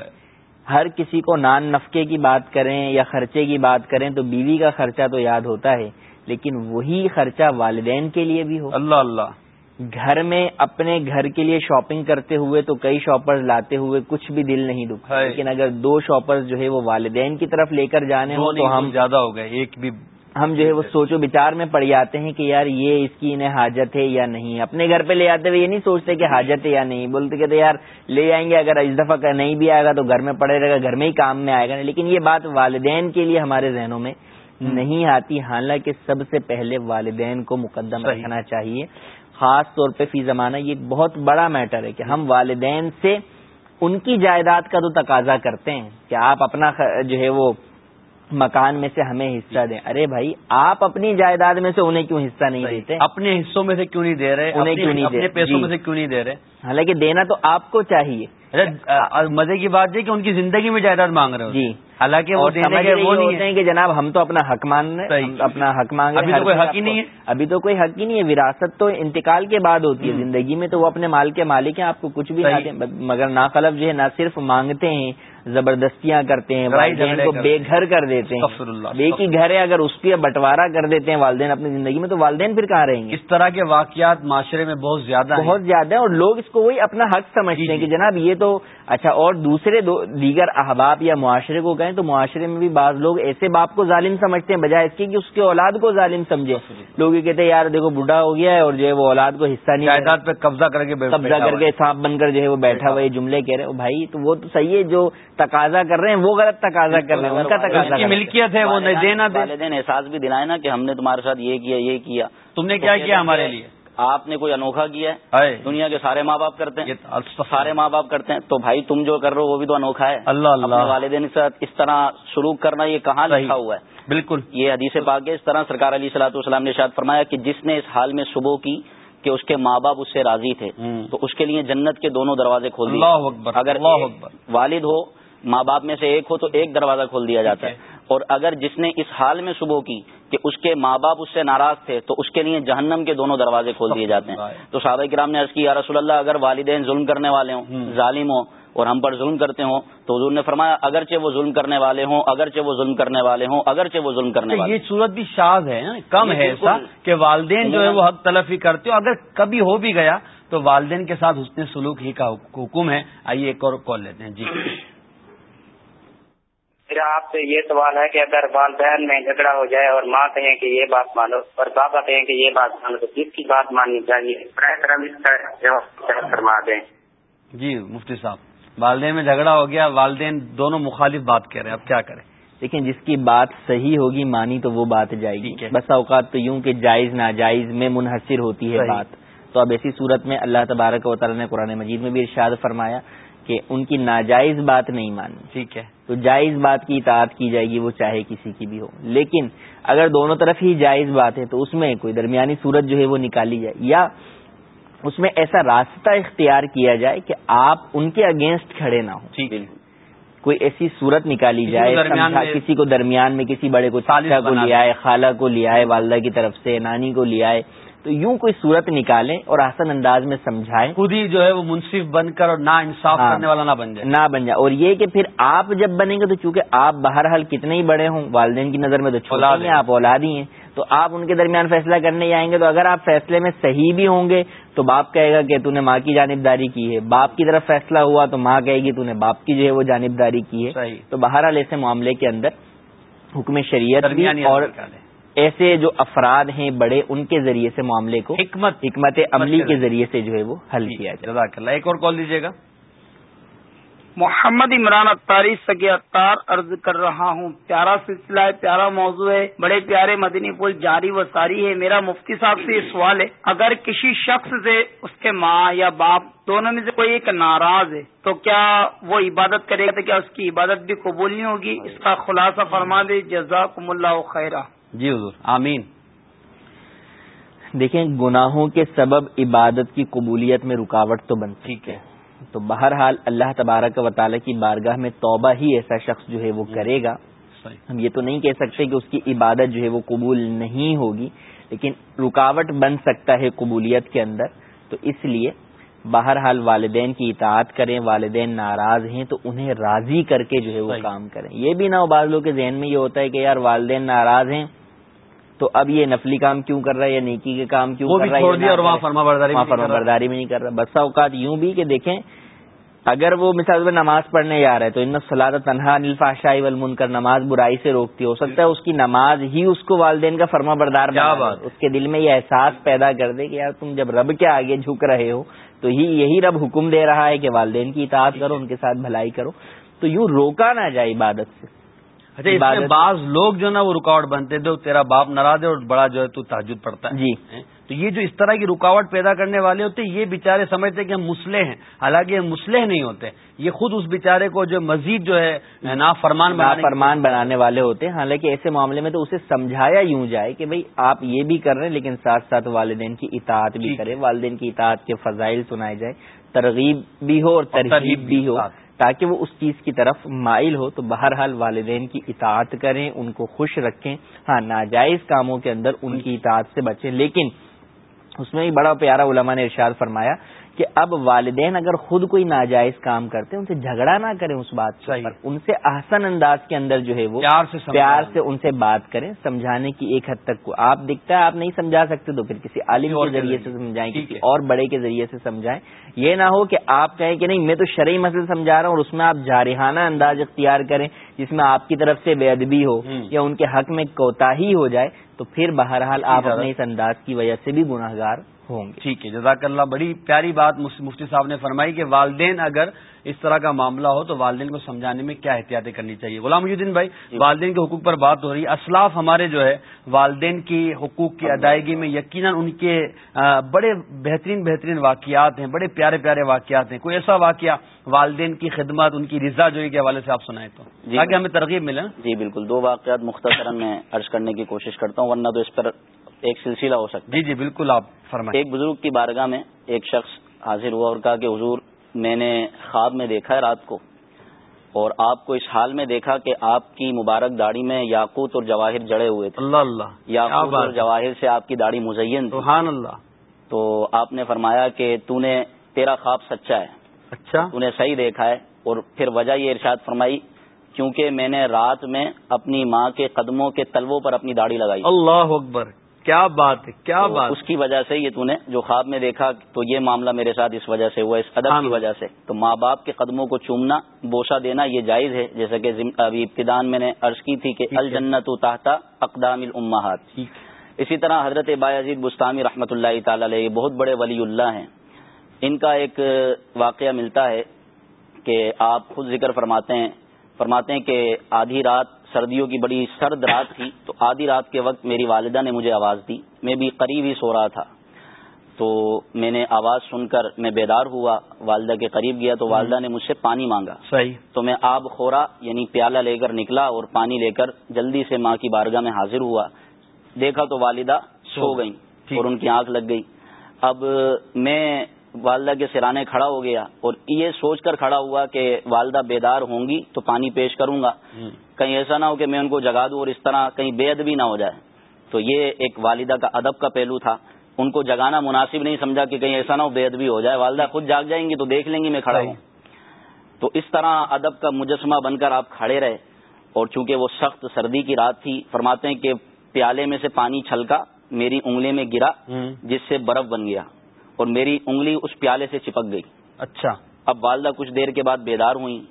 ہر کسی کو نان نفقے کی بات کریں یا خرچے کی بات کریں تو بیوی کا خرچہ تو یاد ہوتا ہے لیکن وہی خرچہ والدین کے لیے بھی ہو۔ اللہ اللہ۔ گھر میں اپنے گھر کے لیے شاپنگ کرتے ہوئے تو کئی شاپرز لاتے ہوئے کچھ بھی دل نہیں دکھا لیکن اگر دو شاپرز جو ہے وہ والدین کی طرف لے کر جانے ہوں تو ہم زیادہ ہو گئے ایک بھی ہم جو ہے وہ سوچو بچار میں پڑ جاتے ہیں کہ یار یہ اس کی انہیں حاجت ہے یا نہیں۔ اپنے گھر پہ لے آتے ہوئے یہ نہیں سوچتے کہ حاجت ہے یا نہیں۔ بولتے کہ یار لے آئیں گے اگر اس دفعہ نہیں بھی آئے گا تو گھر میں پڑے رہے گا گھر میں ہی کام میں آئے گا۔ لیکن یہ بات والدین کے لیے ہمارے ذہنوں میں نہیں آتی۔ حالانکہ سب سے پہلے والدین کو مقدم رکھنا چاہیے۔ خاص طور پہ فی زمانہ یہ بہت بڑا میٹر ہے کہ ہم والدین سے ان کی جائیداد کا تو تقاضا کرتے ہیں کہ آپ اپنا جو ہے وہ مکان میں سے ہمیں حصہ دیں۔ ارے بھائی آپ اپنی جائیداد میں سے انہیں کیوں حصہ نہیں دیتے؟ اپنے حصوں میں سے کیوں نہیں دے رہے؟ انہیں کیوں نہیں اپنے پیسوں جی۔ میں سے کیوں نہیں دے رہے؟ حالانکہ دینا تو آپ کو چاہیے۔ مزے کی بات ہے کہ ان کی زندگی میں جائیداد مانگ رہے جی۔ حالانکہ وہ ہوتے ہیں۔ کہ جناب ہم تو اپنا حق مان اپنا حق مانگ ابھی تو کوئی حق ہی نہیں ہے۔ ابھی تو کوئی حق ہی نہیں ہے وراثت تو انتقال کے بعد ہوتی ہے زندگی میں تو وہ اپنے مال کے مالک ہیں آپ کو کچھ بھی مگر ناخلف جو ہے نہ صرف مانگتے ہیں زبردستیاں کرتے ہیں والدین کو بے گھر کر دیتے ہیں۔ بے کی گھر ہے اگر اس کی بٹوارا کر دیتے ہیں والدین اپنی زندگی میں تو والدین پھر کہاں رہیں گے؟ اس طرح کے واقعات معاشرے میں بہت زیادہ بہت زیادہ ہیں اور لوگ اس کو وہی اپنا حق سمجھتے ہیں جی، جی۔ کہ جناب یہ تو اچھا اور دوسرے دیگر احباب یا معاشرے کو کہیں تو معاشرے میں بھی بعض لوگ ایسے باپ کو ظالم سمجھتے ہیں بجائے اس کے کہ اس کے اولاد کو ظالم سمجھے۔ لوگ یہ کہتے ہیں یار دیکھو بڈھا ہو گیا ہے اور جو ہے وہ اولاد کو حصہ نہیں جائیداد پہ قبضہ کر کے قبضہ کر کے سانپ بن کر جو ہے وہ بیٹھا ہوا یہ جملے کہہ رہے بھائی تو وہ تو صحیح ہے جو تقاضا کر رہے ہیں وہ غلط تقاضا کر رہے ہیں ان کا تقاضا ملکیت ہے وہ دینا والدین احساس بھی دلائے نا کہ ہم نے تمہارے ساتھ یہ کیا یہ کیا۔ تم نے کیا کیا ہمارے لیے؟ آپ نے کوئی انوکھا کیا ہے؟ دنیا کے سارے ماں باپ کرتے ہیں۔ سارے ماں باپ کرتے ہیں۔ تو بھائی تم جو کر رہے ہو وہ بھی تو انوکھا ہے۔ اللہ اللہ۔ والدین کے ساتھ اس طرح سلوک کرنا یہ کہاں لکھا ہوا ہے؟ بالکل۔ یہ حدیث پاک ہے۔ اس طرح سرکار علی صلاح والسلام نے شاید فرمایا کہ جس نے اس حال میں صبح کی کہ اس کے ماں باپ اس سے راضی تھے تو اس کے لیے جنت کے دونوں دروازے کھول دیے۔ اگر والد ہو ماں باپ میں سے ایک ہو تو ایک دروازہ کھول دیا جاتا ہے۔ اور اگر جس نے اس حال میں صبح کی کہ اس کے ماں باپ اس سے ناراض تھے تو اس کے لیے جہنم کے دونوں دروازے کھول دیے جاتے ہیں۔ تو صحابہ کرام نے عرض کی یا رسول اللہ اگر والدین ظلم کرنے والے ہوں ظالم ہوں اور ہم پر ظلم کرتے ہوں تو حضور نے فرمایا اگرچہ وہ ظلم کرنے والے ہوں اگرچہ وہ ظلم کرنے والے ہوں اگرچہ وہ ظلم کرنے والے یہ صورت بھی شاذ ہے کم ہے ایسا کہ والدین جو ہے وہ حق تلفی کرتے ہو اگر کبھی ہو بھی گیا تو والدین کے ساتھ حسن سلوک ہی کا حکم ہے۔ آئیے ایک اور کال لیتے ہیں۔ جی۔ میرا آپ سے یہ سوال ہے کہ اگر والدین میں جھگڑا ہو جائے اور ماں کہیں کہ یہ بات مانو اور بابا کہیں کہ یہ بات مانو تو کس کی بات ماننی چاہیے؟ فرما دیں۔ جی مفتی صاحب والدین میں جھگڑا ہو گیا والدین دونوں مخالف بات کہہ رہے ہیں اب کیا کریں؟ لیکن جس کی بات صحیح ہوگی مانی تو وہ بات جائے گی۔ بس اوقات تو یوں کہ جائز ناجائز میں منحصر ہوتی ہے بات۔ تو اب ایسی صورت میں اللہ تبارک و تعالیٰ نے قرآن مجید میں بھی ارشاد فرمایا کہ ان کی ناجائز بات نہیں ماننی۔ ٹھیک ہے۔ تو جائز بات کی اطاعت کی جائے گی وہ چاہے کسی کی بھی ہو۔ لیکن اگر دونوں طرف ہی جائز بات ہے تو اس میں کوئی درمیانی صورت جو ہے وہ نکالی جائے۔ یا اس میں ایسا راستہ اختیار کیا جائے کہ آپ ان کے اگینسٹ کھڑے نہ ہوں۔ ہے کوئی ایسی صورت نکالی جائے کسی کو درمیان میں کسی بڑے کو کو لیا ہے خالہ کو لیا ہے والدہ کی طرف سے نانی کو لیا ہے تو یوں کوئی صورت نکالیں اور آسان انداز میں سمجھائیں۔ خود ہی جو ہے وہ منصف بن کر اور نہ انصاف ہاں۔ کرنے والا نہ بن جائے۔ نہ بن جائے۔ اور یہ کہ پھر آپ جب بنیں گے تو چونکہ آپ بہرحال کتنے ہی بڑے ہوں والدین کی نظر میں تو چھوٹا ہیں۔ آپ اولادی ہیں تو آپ ان کے درمیان فیصلہ کرنے آئیں گے۔ تو اگر آپ فیصلے میں صحیح بھی ہوں گے تو باپ کہے گا کہ تو نے ماں کی جانبداری کی ہے۔ باپ کی طرف فیصلہ ہوا تو ماں کہے گی تو نے باپ کی جو ہے وہ جانبداری کی ہے۔ تو بہرحال ایسے معاملے کے اندر حکم شریعت اور ایسے جو افراد ہیں بڑے ان کے ذریعے سے معاملے کو حکمت حکمت عملی کے ذریعے سے جو ہے وہ حل کیا جائے۔ ایک اور کال دیجیے گا۔ محمد عمران اختاری سگے اختار عرض کر رہا ہوں۔ پیارا سلسلہ ہے پیارا موضوع ہے۔ بڑے پیارے مدنی پل جاری و ساری ہے۔ میرا مفتی صاحب سے یہ سوال ہے اگر کسی شخص سے اس کے ماں یا باپ دونوں میں سے کوئی ایک ناراض ہے تو کیا وہ عبادت کرے گا؟ تو کیا اس کی عبادت بھی قبول نہیں ہوگی؟ اس کا خلاصہ فرما دے۔ جزاک اللہ خیرہ۔ جی حضور آمین۔ دیکھیں گناہوں کے سبب عبادت کی قبولیت میں رکاوٹ تو بن ٹھیک ہے۔ تو بہرحال اللہ تبارک و تعالیٰ کی بارگاہ میں توبہ ہی ایسا شخص جو ہے وہ کرے گا۔ ہم یہ تو نہیں کہہ سکتے کہ اس کی عبادت جو ہے وہ قبول نہیں ہوگی لیکن رکاوٹ بن سکتا ہے قبولیت کے اندر۔ تو اس لیے بہرحال والدین کی اطاعت کریں والدین ناراض ہیں تو انہیں راضی کر کے جو ہے وہ کام کریں۔ یہ بھی نہ بعض لوگ کے ذہن میں یہ ہوتا ہے کہ یار والدین ناراض ہیں تو اب یہ نفلی کام کیوں کر رہا ہے یا نیکی کے کام کیوں کر رہا ہے؟ فرما برداری میں نہیں کر رہا۔ بسا اوقات یوں بھی کہ دیکھیں اگر وہ مثال میں نماز پڑھنے جا رہا ہے تو ان سلاد تنہا نلفا شاہی ولمن کر نماز برائی سے روکتی ہو سکتا ہے اس کی نماز ہی اس کو والدین کا فرما بردار اس کے دل میں یہ احساس پیدا کر دے کہ یار تم جب رب کے آگے جھک رہے ہو تو ہی یہی رب حکم دے رہا ہے کہ والدین کی اطاعت کرو ان کے ساتھ بھلائی کرو۔ تو یوں روکا نہ جائے عبادت سے۔ اچھا اس میں بعض لوگ جو نا وہ رکاوٹ بنتے تھے تیرا باپ ناراض ہے اور بڑا جو ہے تو تحجد پڑتا ہے۔ جی۔ تو یہ جو اس طرح کی رکاوٹ پیدا کرنے والے ہوتے یہ بےچارے سمجھتے کہ ہم مسلح ہیں۔ حالانکہ یہ مسلح نہیں ہوتے۔ یہ خود اس بےچارے کو جو مزید جو ہے نا فرمان فرمان بنانے والے ہوتے ہیں۔ حالانکہ ایسے معاملے میں تو اسے سمجھایا یوں جائے کہ بھائی آپ یہ بھی کر رہے ہیں لیکن ساتھ ساتھ والدین کی اطاعت بھی کریں۔ والدین کی اطاعت کے فضائل سنائے جائے ترغیب بھی ہو اور ترغیب بھی ہو۔ تاکہ وہ اس چیز کی طرف مائل ہو، تو بہرحال والدین کی اطاعت کریں، ان کو خوش رکھیں۔ ہاں ناجائز کاموں کے اندر ان کی اطاعت سے بچیں۔ لیکن اس میں بھی بڑا پیارا علماء نے ارشاد فرمایا کہ اب والدین اگر خود کوئی ناجائز کام کرتے ہیں ان سے جھگڑا نہ کریں اس بات پر ان سے احسن انداز کے اندر جو ہے وہ پیار سے پیار سے ان سے بات کریں سمجھانے کی ایک حد تک کو۔ آپ دکھتا ہے آپ نہیں سمجھا سکتے تو پھر کسی عالم کے ذریعے سے سمجھائیں کسی اور بڑے کے ذریعے سے سمجھائیں۔ یہ نہ ہو کہ آپ کہیں کہ نہیں میں تو شرعی مسئلہ سمجھا رہا ہوں اور اس میں آپ جارحانہ انداز اختیار کریں جس میں آپ کی طرف سے بے ادبی ہو یا ان کے حق میں کوتا ہی ہو جائے تو پھر بہرحال آپ اپنے اس انداز کی وجہ سے بھی گناہ گار ہوں گے۔ ٹھیک ہے جزاک اللہ بڑی پیاری بات مفتی صاحب نے فرمائی کہ والدین اگر اس طرح کا معاملہ ہو تو والدین کو سمجھانے میں کیا احتیاطیں کرنی چاہیے۔ غلام الدین بھائی جی۔ والدین کے حقوق پر بات ہو رہی ہے۔ اسلاف ہمارے جو ہے والدین کی حقوق کی ادائیگی میں یقیناً ان کے بڑے بہترین بہترین واقعات ہیں بڑے پیارے پیارے واقعات ہیں۔ کوئی ایسا واقعہ والدین کی خدمات ان کی رضا جوئی کے حوالے سے آپ سنائیں تو۔ جی۔ تاکہ ہمیں ترغیب ملے۔ جی بالکل۔ دو واقعات مختصر میں عرض کرنے کی کوشش کرتا ہوں ورنہ تو اس پر ایک سلسلہ ہو سکتا جی جی بالکل آپ فرمائیں۔ ایک بزرگ کی بارگاہ میں ایک شخص حاضر ہوا اور کہا کہ حضور میں نے خواب میں دیکھا ہے رات کو اور آپ کو اس حال میں دیکھا کہ آپ کی مبارک داڑھی میں یاقوت اور جواہر جڑے ہوئے تھے۔ اللہ اللہ یاقوت اور جواہر سے آپ کی داڑھی مزین سبحان اللہ۔ تو آپ نے فرمایا کہ تو نے تیرا خواب سچا ہے۔ اچھا۔ تو نے صحیح دیکھا ہے اور پھر وجہ یہ ارشاد فرمائی کیونکہ میں نے رات میں اپنی ماں کے قدموں کے تلووں پر اپنی داڑھی لگائی۔ اللہ اکبر۔ کیا بات ہے کیا بات اس کی وجہ سے یہ تو نے جو خواب میں دیکھا تو یہ معاملہ میرے ساتھ اس وجہ سے ہوا اس ادب کی وجہ سے۔ تو ماں باپ کے قدموں کو چومنا بوسا دینا یہ جائز ہے۔ جیسا کہ ابھی ابتدان میں نے عرض کی تھی کہ الجنت تحتا اقدام الامہات۔ اسی طرح حضرت باعزید بستانی رحمۃ اللہ تعالی علیہ بہت بڑے ولی اللہ ہیں۔ ان کا ایک واقعہ ملتا ہے کہ آپ خود ذکر فرماتے ہیں فرماتے ہیں کہ آدھی رات سردیوں کی بڑی سرد رات تھی تو آدھی رات کے وقت میری والدہ نے مجھے آواز دی۔ میں بھی قریب ہی سو رہا تھا۔ تو میں نے آواز سن کر میں بیدار ہوا والدہ کے قریب گیا تو والدہ نے مجھ سے پانی مانگا۔ صحیح۔ تو میں آب خورا یعنی پیالہ لے کر نکلا اور پانی لے کر جلدی سے ماں کی بارگاہ میں حاضر ہوا۔ دیکھا تو والدہ سو گئی۔ اور ان کی آنکھ لگ گئی۔ اب میں والدہ کے سرانے کھڑا ہو گیا اور یہ سوچ کر کھڑا ہوا کہ والدہ بیدار ہوں گی تو پانی پیش کروں گا۔ کہیں ایسا نہ ہو کہ میں ان کو جگا دوں اور اس طرح کہیں بے ادبی نہ ہو جائے۔ تو یہ ایک والدہ کا ادب کا پہلو تھا۔ ان کو جگانا مناسب نہیں سمجھا کہ کہیں ایسا نہ ہو بے ادبی ہو جائے۔ والدہ خود جاگ جائیں گی تو دیکھ لیں گی میں کھڑا ہوں۔ تو اس طرح ادب کا مجسمہ بن کر آپ کھڑے رہے۔ اور چونکہ وہ سخت سردی کی رات تھی فرماتے ہیں کہ پیالے میں سے پانی چھلکا میری انگلی میں گرا جس سے برف بن گیا۔ اور میری انگلی اس پیالے سے چپک گئی۔ اچھا۔ اب والدہ کچھ دیر کے بعد بیدار ہوئی۔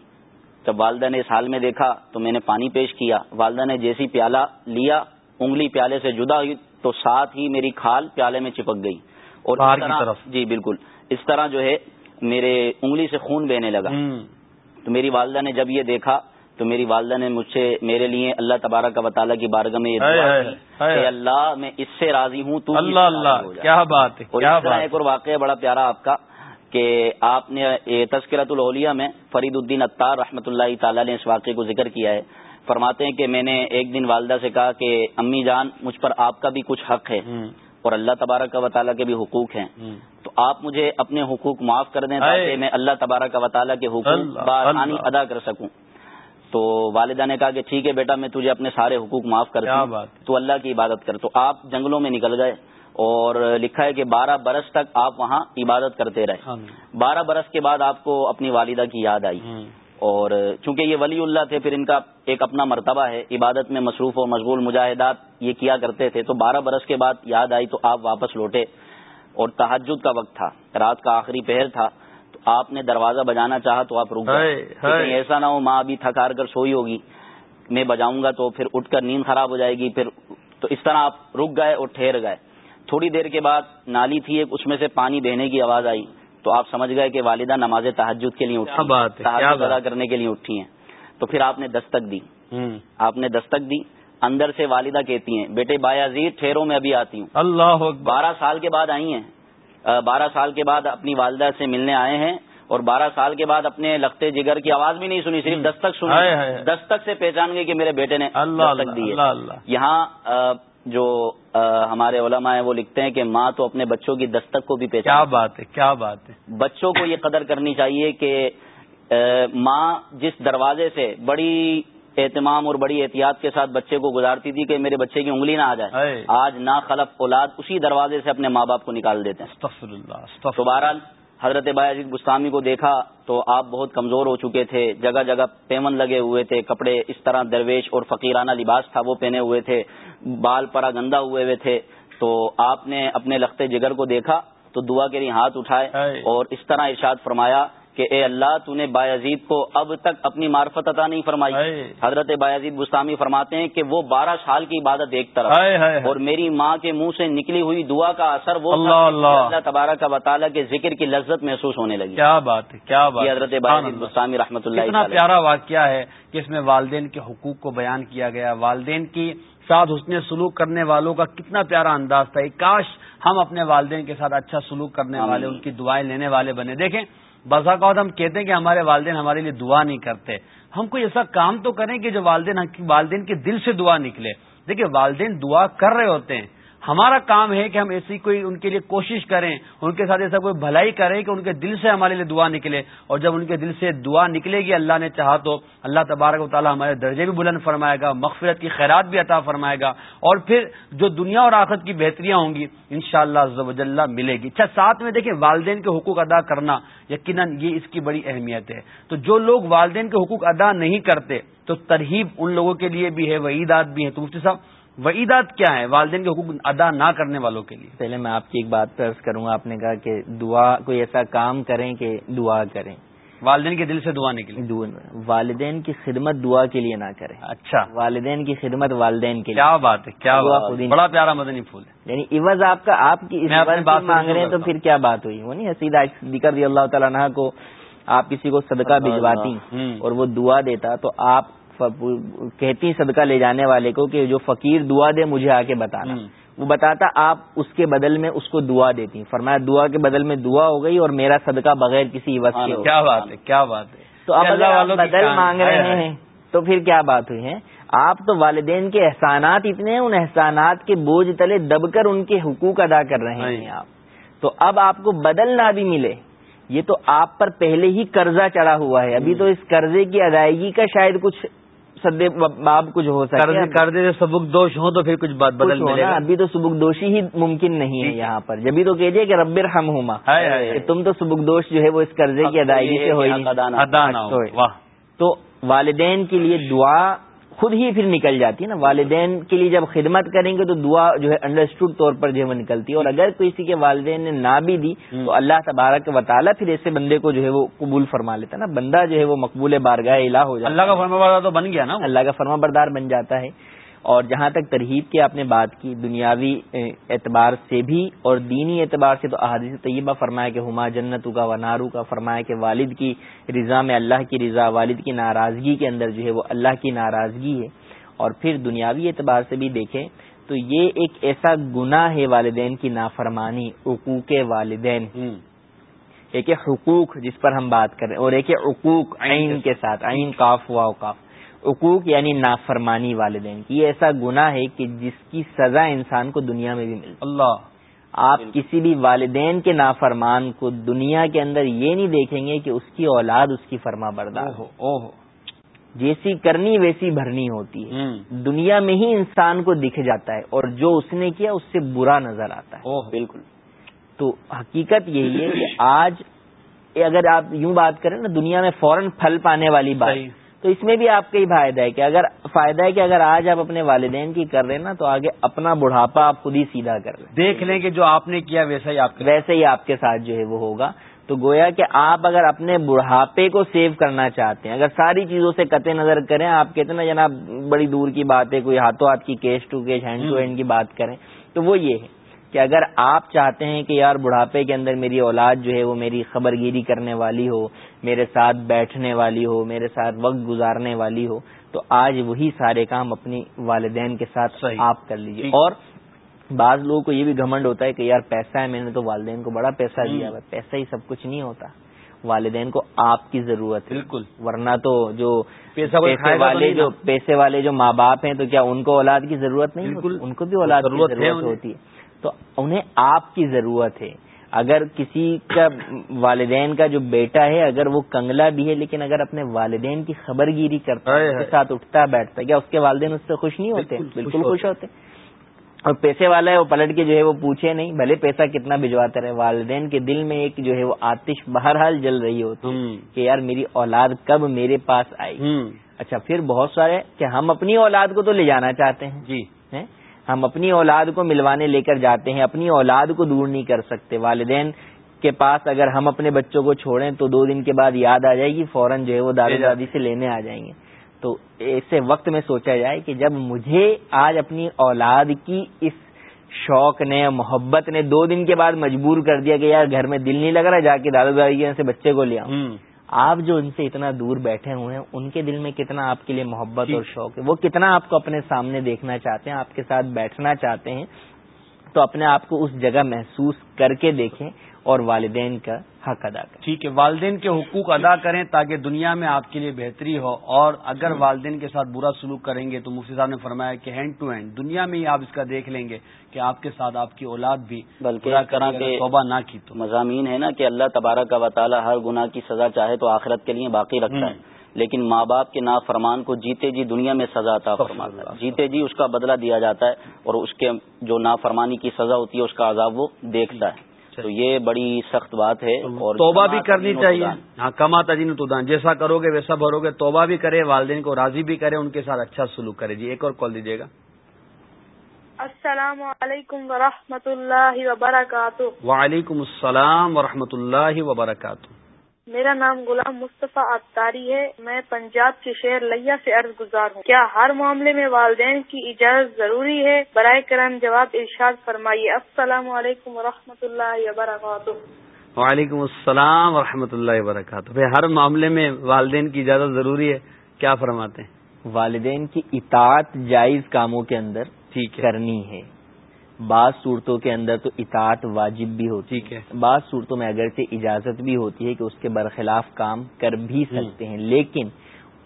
جب والدہ نے اس حال میں دیکھا تو میں نے پانی پیش کیا۔ والدہ نے جیسی پیالہ لیا انگلی پیالے سے جدا ہوئی تو ساتھ ہی میری کھال پیالے میں چپک گئی۔ اور اس طرح جی بالکل۔ اس طرح جو ہے میرے انگلی سے خون بہنے لگا۔ تو میری والدہ نے جب یہ دیکھا تو میری والدہ نے مجھ سے میرے لیے اللہ تبارک کا وطالعہ کی بارگاہ میں یہ دعا کی کہ اللہ میں اس سے راضی ہوں تو اللہ اللہ کیا بات ہے ایک اور واقعہ بڑا پیارا آپ کا کہ آپ نے تذکرت الاولیاء میں فرید الدین اطار رحمۃ اللہ تعالی نے اس واقعے کو ذکر کیا ہے۔ فرماتے ہیں کہ میں نے ایک دن والدہ سے کہا کہ امی جان مجھ پر آپ کا بھی کچھ حق ہے اور اللہ تبارک کا وطالعہ کے بھی حقوق ہیں۔ تو آپ مجھے اپنے حقوق معاف کر دیں تاکہ میں اللہ تبارک کا وطالعہ کے حقوق بآسانی ادا کر سکوں۔ تو والدہ نے کہا کہ ٹھیک ہے بیٹا میں تجھے اپنے سارے حقوق معاف کر تو اللہ کی عبادت کر۔ تو آپ جنگلوں میں نکل گئے اور لکھا ہے کہ بارہ برس تک آپ وہاں عبادت کرتے رہے۔ بارہ برس کے بعد آپ کو اپنی والدہ کی یاد آئی۔ اور چونکہ یہ ولی اللہ تھے پھر ان کا ایک اپنا مرتبہ ہے۔ عبادت میں مصروف و مشغول مجاہدات یہ کیا کرتے تھے۔ تو بارہ برس کے بعد یاد آئی تو آپ واپس لوٹے۔ اور تحجد کا وقت تھا۔ رات کا آخری پہر تھا۔ آپ نے دروازہ بجانا چاہا تو آپ رک گئے ایسا نہ ہو ماں ابھی تھکار کر سوئی ہوگی۔ میں بجاؤں گا تو پھر اٹھ کر نیند خراب ہو جائے گی۔ پھر تو اس طرح آپ رک گئے اور ٹھہر گئے۔ تھوڑی دیر کے بعد نالی تھی ایک اس میں سے پانی بہنے کی آواز آئی۔ تو آپ سمجھ گئے کہ والدہ نماز تحجد کے لیے اٹھی۔ ادا کرنے کے لیے اٹھی ہیں۔ تو پھر آپ نے دستک دی۔ آپ نے دستک دی۔ اندر سے والدہ کہتی ہیں بیٹے بایا ٹھہروں میں ابھی آتی ہوں۔ اللہ بارہ سال کے بعد آئی ہیں۔ بارہ سال کے بعد اپنی والدہ سے ملنے آئے ہیں۔ اور بارہ سال کے بعد اپنے لگتے جگر کی آواز بھی نہیں سنی صرف دستک سنی۔ دستک سے پہچان گئی کہ میرے بیٹے نے دستک دی ہے۔ یہاں جو ہمارے علماء ہیں وہ لکھتے ہیں کہ ماں تو اپنے بچوں کی دستک کو بھی پہچان کیا بات ہے کیا بات ہے۔ بچوں کو یہ قدر کرنی چاہیے کہ ماں جس دروازے سے بڑی اہتمام اور بڑی احتیاط کے ساتھ بچے کو گزارتی تھی کہ میرے بچے کی انگلی نہ آ جائے آج نا خلف اولاد اسی دروازے سے اپنے ماں باپ کو نکال دیتے ہیں۔ تو بہرحال حضرت باعزید گستامی کو دیکھا تو آپ بہت کمزور ہو چکے تھے جگہ جگہ پیمن لگے ہوئے تھے کپڑے اس طرح درویش اور فقیرانہ لباس تھا وہ پہنے ہوئے تھے بال پرا گندا ہوئے ہوئے تھے۔ تو آپ نے اپنے لختے جگر کو دیکھا تو دعا کے لیے ہاتھ اٹھائے اور اس طرح ارشاد فرمایا کہ اے اللہ تو نے بایزید کو اب تک اپنی معرفت عطا نہیں فرمائی۔ حضرت بایزید گستامی فرماتے ہیں کہ وہ بارہ سال کی عبادت ایک طرف۔ اور میری ماں کے منہ سے نکلی ہوئی دعا کا اثر وہ اللہ اللہ۔ تبارہ کا بطالہ کے ذکر کی لذت محسوس ہونے لگی۔ کیا بات ہے کیا بات حضرت بایزید گستامی رحمۃ اللہ اتنا پیارا واقعہ ہے کہ اس میں والدین کے حقوق کو بیان کیا گیا۔ والدین کی ساتھ حسن سلوک کرنے والوں کا کتنا پیارا انداز تھا۔ کاش ہم اپنے والدین کے ساتھ اچھا سلوک کرنے والے ان کی دعائیں لینے والے بنے۔ دیکھیں بسا اوقات ہم کہتے ہیں کہ ہمارے والدین ہمارے لیے دعا نہیں کرتے۔ ہم کوئی ایسا کام تو کریں کہ جو والدین والدین کے دل سے دعا نکلے۔ دیکھیں والدین دعا کر رہے ہوتے ہیں۔ ہمارا کام ہے کہ ہم ایسی کوئی ان کے لیے کوشش کریں، ان کے ساتھ ایسا کوئی بھلائی کریں کہ ان کے دل سے ہمارے لیے دعا نکلے۔ اور جب ان کے دل سے دعا نکلے گی اللہ نے چاہا تو اللہ تبارک و تعالیٰ ہمارے درجے بھی بلند فرمائے گا، مغفرت کی خیرات بھی عطا فرمائے گا۔ اور پھر جو دنیا اور آخرت کی بہتریاں ہوں گی ان شاء اللہ ملے گی۔ اچھا ساتھ میں دیکھیں، والدین کے حقوق ادا کرنا یقیناً یہ اس کی بڑی اہمیت ہے۔ تو جو لوگ والدین کے حقوق ادا نہیں کرتے، تو ترہیب ان لوگوں کے لیے بھی ہے، وعیدات بھی ہیں۔ تو مفتی صاحب وعیدات کیا ہے والدین کے حقوق ادا نہ کرنے والوں کے لیے۔ پہلے میں آپ کی ایک بات عرض کروں گا آپ نے کہا کہ دعا کوئی ایسا کام کریں کہ دعا کریں۔ والدین کے دل سے دعا نکلے والدین کی خدمت دعا کے لیے نہ کریں۔ اچھا۔ والدین کی خدمت والدین کے لیے۔ کیا بات ہے کیا بڑا پیارا مدنی پھول ہے۔ یعنی عوض آپ کا آپ کی بات مانگ رہے ہیں تو پھر کیا بات ہوئی؟ وہ نہیں سیدھا ذکر اللہ تعالیٰ کو آپ کسی کو صدقہ بھجواتی اور وہ دعا دیتا تو آپ کہتی صدقہ لے جانے والے کو کہ جو فقیر دعا دے مجھے آ کے بتانا۔ وہ بتاتا آپ اس کے بدل میں اس کو دعا دیتی فرمایا دعا کے بدل میں دعا ہو گئی اور میرا صدقہ بغیر کسی وقت کے۔ کیا بات ہے کیا بات ہے۔ تو اب اگر بدل مانگ رہے ہیں تو پھر کیا بات ہوئی ہے؟ آپ تو والدین کے احسانات اتنے ہیں ان احسانات کے بوجھ تلے دب کر ان کے حقوق ادا کر رہے ہیں آپ۔ تو اب آپ کو بدل نہ بھی ملے یہ تو آپ پر پہلے ہی قرضہ چڑھا ہوا ہے۔ ابھی تو اس قرضے کی ادائیگی کا شاید کچھ سدے باب کچھ ہو سکے قرضے سبک دوش ہوں تو پھر کچھ بات بدل ہونا ابھی تو سبک دوشی ہی ممکن نہیں ہے یہاں پر۔ جبھی تو کہیے کہ ربر ہم ہوما تم تو سبک دوش جو ہے وہ اس قرضے کی ادائیگی سے ہوئی تو والدین کے لیے دعا خود ہی پھر نکل جاتی ہے نا۔ والدین کے لیے جب خدمت کریں گے تو دعا جو ہے انڈرسٹوڈ طور پر جو ہے وہ نکلتی ہے۔ اور اگر کسی کے والدین نے نہ بھی دی تو اللہ تبارک و تعالیٰ پھر ایسے بندے کو جو ہے وہ قبول فرما لیتا ہے نا۔ بندہ جو ہے وہ مقبول بارگاہ الہ ہو جاتا اللہ کا فرما بردار تو بن گیا نا اللہ کا فرما بردار بن جاتا ہے۔ اور جہاں تک ترہیب کی آپ نے بات کی دنیاوی اعتبار سے بھی اور دینی اعتبار سے تو احادیث طیبہ فرمایا کہ ہما جنت کا و نارو کا فرمایا کہ والد کی رضا میں اللہ کی رضا والد کی ناراضگی کے اندر جو ہے وہ اللہ کی ناراضگی ہے۔ اور پھر دنیاوی اعتبار سے بھی دیکھیں تو یہ ایک ایسا گناہ ہے والدین کی نافرمانی حقوق والدین۔ ایک حقوق جس پر ہم بات کریں اور ایک حقوق عین کے ساتھ عین کاف ہوا کاف۔ حقوق یعنی نافرمانی والدین کی. یہ ایسا گناہ ہے کہ جس کی سزا انسان کو دنیا میں بھی ملتی اللہ. آپ کسی بھی والدین کے نافرمان کو دنیا کے اندر یہ نہیں دیکھیں گے کہ اس کی اولاد اس کی فرما بردار ہو جیسی کرنی ویسی بھرنی ہوتی ہے. دنیا میں ہی انسان کو دکھ جاتا ہے اور جو اس نے کیا اس سے برا نظر آتا ہے. بالکل. تو حقیقت یہی ہے کہ آج اگر آپ یوں بات کریں نا دنیا میں فوراً پھل پانے والی بات تو اس میں بھی آپ کا ہی فائدہ ہے کہ اگر فائدہ ہے کہ اگر آج آپ اپنے والدین کی کر رہے ہیں نا تو آگے اپنا بڑھاپا آپ خود ہی سیدھا کر رہے دیکھ لیں کہ جو آپ نے کیا ویسا ہی آپ ویسے ہی آپ کے ساتھ جو ہے وہ ہوگا۔ تو گویا کہ آپ اگر اپنے بڑھاپے کو سیو کرنا چاہتے ہیں اگر ساری چیزوں سے قطع نظر کریں آپ کہتے ہیں نا جناب بڑی دور کی بات ہے کوئی ہاتھوں ہاتھ کی cash to cash hand to hand کی بات کریں تو وہ یہ ہے۔ کہ اگر آپ چاہتے ہیں کہ یار بڑھاپے کے اندر میری اولاد جو ہے وہ میری خبر گیری کرنے والی ہو میرے ساتھ بیٹھنے والی ہو میرے ساتھ وقت گزارنے والی ہو تو آج وہی سارے کام اپنی والدین کے ساتھ آپ کر لیجیے اور بعض لوگوں کو یہ بھی گھمنڈ ہوتا ہے کہ یار پیسہ ہے میں نے تو والدین کو بڑا پیسہ دیا ہوا پیسہ ہی سب کچھ نہیں ہوتا۔ والدین کو آپ کی ضرورت ہے۔ بالکل۔ ورنہ تو جو پیسے والے جو پیسے والے جو ماں باپ ہیں تو کیا ان کو اولاد کی ضرورت نہیں بالکل۔ ان کو بھی اولاد کی ضرورت ہوتی ہے۔ تو انہیں آپ کی ضرورت ہے۔ اگر کسی کا والدین کا جو بیٹا ہے اگر وہ کنگلا بھی ہے لیکن اگر اپنے والدین کی خبر گیری کرتا ہے اس کے ساتھ اٹھتا بیٹھتا ہے کیا اس کے والدین اس سے خوش نہیں ہوتے؟ بالکل خوش ہوتے۔ اور پیسے والا ہے وہ پلٹ کے جو ہے وہ پوچھے نہیں بھلے پیسہ کتنا بھجواتے رہے۔ والدین کے دل میں ایک جو ہے وہ آتش بہرحال جل رہی ہوتی کہ یار میری اولاد کب میرے پاس آئی اچھا پھر بہت سارے کہ ہم اپنی اولاد کو تو لے جانا چاہتے ہیں۔ جی۔ ہم اپنی اولاد کو ملوانے لے کر جاتے ہیں اپنی اولاد کو دور نہیں کر سکتے۔ والدین کے پاس اگر ہم اپنے بچوں کو چھوڑیں تو دو دن کے بعد یاد آ جائے گی فوراً جو ہے وہ دادا دادی سے لینے آ جائیں گے۔ تو ایسے وقت میں سوچا جائے کہ جب مجھے آج اپنی اولاد کی اس شوق نے محبت نے دو دن کے بعد مجبور کر دیا کہ یار گھر میں دل نہیں لگ رہا جا کے دادا دادی سے بچے کو لیا آپ جو ان سے اتنا دور بیٹھے ہوئے ہیں ان کے دل میں کتنا آپ کے لیے محبت جی۔ اور شوق ہے؟ وہ کتنا آپ کو اپنے سامنے دیکھنا چاہتے ہیں آپ کے ساتھ بیٹھنا چاہتے ہیں تو اپنے آپ کو اس جگہ محسوس کر کے دیکھیں اور والدین کا حق ادا کریں۔ ٹھیک ہے والدین کے حقوق ادا کریں تاکہ دنیا میں آپ کے لیے بہتری ہو۔ اور اگر والدین کے ساتھ برا سلوک کریں گے تو مفتی صاحب نے فرمایا کہ ہینڈ ٹو ہینڈ دنیا میں ہی آپ اس کا دیکھ لیں گے۔ کہ آپ کے ساتھ آپ کی اولاد بھی بلکہ توبہ نہ کی تو۔ مضامین ہے نا کہ اللہ تبارک کا وطالعہ ہر گناہ کی سزا چاہے تو آخرت کے لیے باقی رکھتا ہے۔ لیکن ماں باپ کے نا فرمان کو جیتے جی دنیا میں سزا عطا فرماتا ہے۔ جیتے جی اس کا بدلہ دیا جاتا ہے اور اس کے جو نافرمانی کی سزا ہوتی ہے اس کا عذاب وہ دیکھتا ہے۔ تو یہ بڑی سخت بات ہے اور توبہ بھی کرنی چاہیے۔ ہاں کما تجین تو دان جیسا کرو گے ویسا بھرو گے۔ توبہ بھی کرے والدین کو راضی بھی کرے ان کے ساتھ اچھا سلوک کرے۔ جی ایک اور کال دیجیے گا۔ السلام علیکم ورحمۃ اللہ وبرکاتہ۔ وعلیکم السلام ورحمۃ اللہ وبرکاتہ۔ میرا نام غلام مصطفیٰ اتاری ہے۔ میں پنجاب کے شہر لیا سے عرض گزار ہوں۔ کیا ہر معاملے میں والدین کی اجازت ضروری ہے؟ برائے کرم جواب ارشاد فرمائیے۔ السلام علیکم و اللہ وبرکاتہ۔ وعلیکم السلام و اللہ وبرکاتہ۔ ہر معاملے میں والدین کی اجازت ضروری ہے کیا فرماتے ہیں؟ والدین کی اطاعت جائز کاموں کے اندر کرنی ہے۔ بعض صورتوں کے اندر تو اطاعت واجب بھی ہوتی ہے۔ بعض صورتوں میں اگرچہ اجازت بھی ہوتی ہے کہ اس کے برخلاف کام کر بھی سکتے ہیں لیکن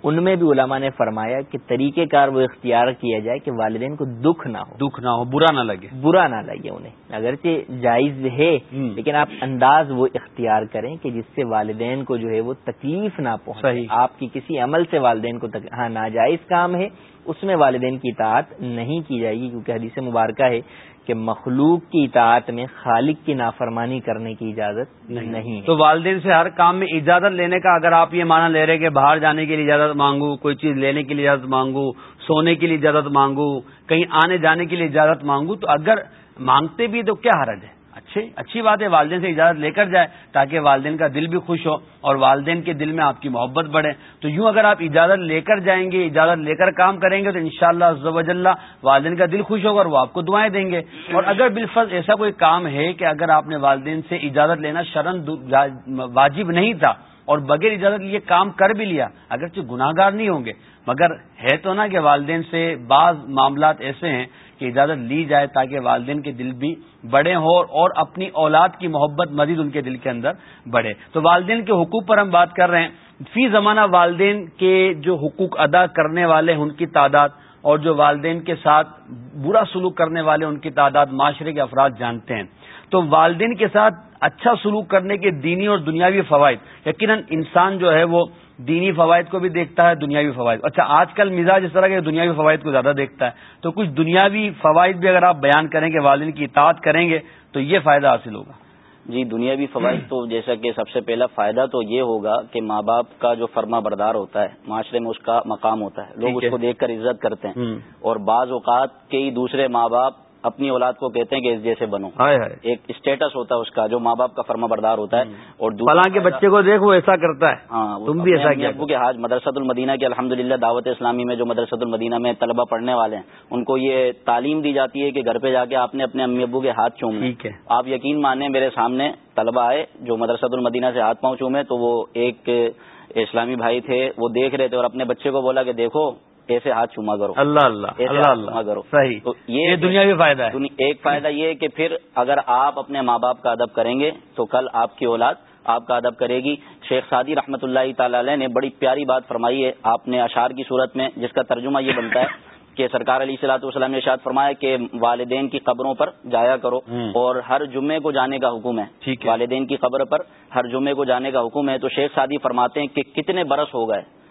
ان میں بھی علماء نے فرمایا کہ طریقہ کار وہ اختیار کیا جائے کہ والدین کو دکھ نہ ہو۔ دکھ نہ ہو برا نہ لگے۔ برا نہ لگے انہیں۔ اگرچہ جائز ہے لیکن آپ انداز وہ اختیار کریں کہ جس سے والدین کو جو ہے وہ تکلیف نہ پہنچے۔ آپ کی کسی عمل سے والدین کو تک... ہاں ناجائز کام ہے اس میں والدین کی اطاعت نہیں کی جائے گی کیونکہ حدیث مبارکہ ہے۔ کہ مخلوق کی اطاعت میں خالق کی نافرمانی کرنے کی اجازت نہیں۔ تو والدین سے ہر کام میں اجازت لینے کا اگر آپ یہ مانا لے رہے کہ باہر جانے کے لیے اجازت مانگو کوئی چیز لینے کے لیے اجازت مانگو سونے کے لیے اجازت مانگو کہیں آنے جانے کے لیے اجازت مانگو تو اگر مانگتے بھی تو کیا حرج ہے؟ اچھے اچھی بات ہے والدین سے اجازت لے کر جائے تاکہ والدین کا دل بھی خوش ہو اور والدین کے دل میں آپ کی محبت بڑھے۔ تو یوں اگر آپ اجازت لے کر جائیں گے، اجازت لے کر کام کریں گے، تو انشاءاللہ شاء اللہ والدین کا دل خوش ہوگا اور وہ آپ کو دعائیں دیں گے۔ اور اگر بالفظ ایسا کوئی کام ہے کہ اگر آپ نے والدین سے اجازت لینا شرن واجب نہیں تھا اور بغیر اجازت یہ کام کر بھی لیا، اگرچہ گناہ گار نہیں ہوں گے، مگر ہے تو نا کہ والدین سے بعض معاملات ایسے ہیں کہ اجازت لی جائے تاکہ والدین کے دل بھی بڑے ہوں اور اپنی اولاد کی محبت مزید ان کے دل کے اندر بڑھے۔ تو والدین کے حقوق پر ہم بات کر رہے ہیں۔ فی زمانہ والدین کے جو حقوق ادا کرنے والے ہیں، ان کی تعداد اور جو والدین کے ساتھ برا سلوک کرنے والے ان کی تعداد معاشرے کے افراد جانتے ہیں۔ تو والدین کے ساتھ اچھا سلوک کرنے کے دینی اور دنیاوی فوائد، یقیناً انسان جو ہے وہ دینی فوائد کو بھی دیکھتا ہے، دنیاوی فوائد۔ اچھا آج کل مزاج اس طرح کے دنیاوی فوائد کو زیادہ دیکھتا ہے۔ تو کچھ دنیاوی فوائد بھی اگر آپ بیان کریں گے، والدین کی اطاعت کریں گے، تو یہ فائدہ حاصل ہوگا۔ جی دنیاوی فوائد تو جیسا کہ سب سے پہلا فائدہ تو یہ ہوگا کہ ماں باپ کا جو فرما بردار ہوتا ہے معاشرے میں اس کا مقام ہوتا ہے۔ لوگ اس کو دیکھ کر عزت کرتے ہیں۔ اور بعض اوقات کئی دوسرے ماں باپ اپنی اولاد کو کہتے ہیں کہ اس جیسے بنو۔ ایک اسٹیٹس ہوتا ہے اس کا جو ماں باپ کا فرما بردار ہوتا ہے اور کے بچے کو دیکھ وہ ایسا کرتا ہے۔ ہاں تم بھی ایسا کیا کہ آج مدرسۃ المدینہ کے الحمد دعوت اسلامی میں جو مدرسۃ المدینہ میں طلبہ پڑھنے والے ہیں ان کو یہ تعلیم دی جاتی ہے کہ گھر پہ جا کے آپ نے اپنے امی ابو کے ہاتھ چوم آپ یقین مانیں میرے سامنے طلبہ آئے جو مدرسۃ المدینہ سے ہاتھ پاؤں چومے تو وہ ایک اسلامی بھائی تھے وہ دیکھ رہے تھے اور اپنے بچے کو بولا کہ دیکھو ایسے ہاتھ چما کرو؟ اللہ اللہ اللہ اللہ کرو؟ صحیح۔ تو یہ دنیا بھی فائدہ ہے۔ ایک فائدہ یہ کہ پھر اگر آپ اپنے ماں باپ کا ادب کریں گے تو کل آپ کی اولاد آپ کا ادب کرے گی۔ شیخ سعدی رحمۃ اللہ تعالی علیہ نے بڑی پیاری بات فرمائی ہے۔ آپ نے اشار کی صورت میں جس کا ترجمہ یہ بنتا ہے کہ سرکار علی صلاحت والسلام نے ارشاد فرمایا کہ والدین کی قبروں پر جایا کرو اور ہر جمعے کو جانے کا حکم ہے۔ والدین کی قبر پر ہر جمعے کو جانے کا حکم ہے۔ تو شیخ سادی فرماتے ہیں کہ کتنے برس ہو گئے؟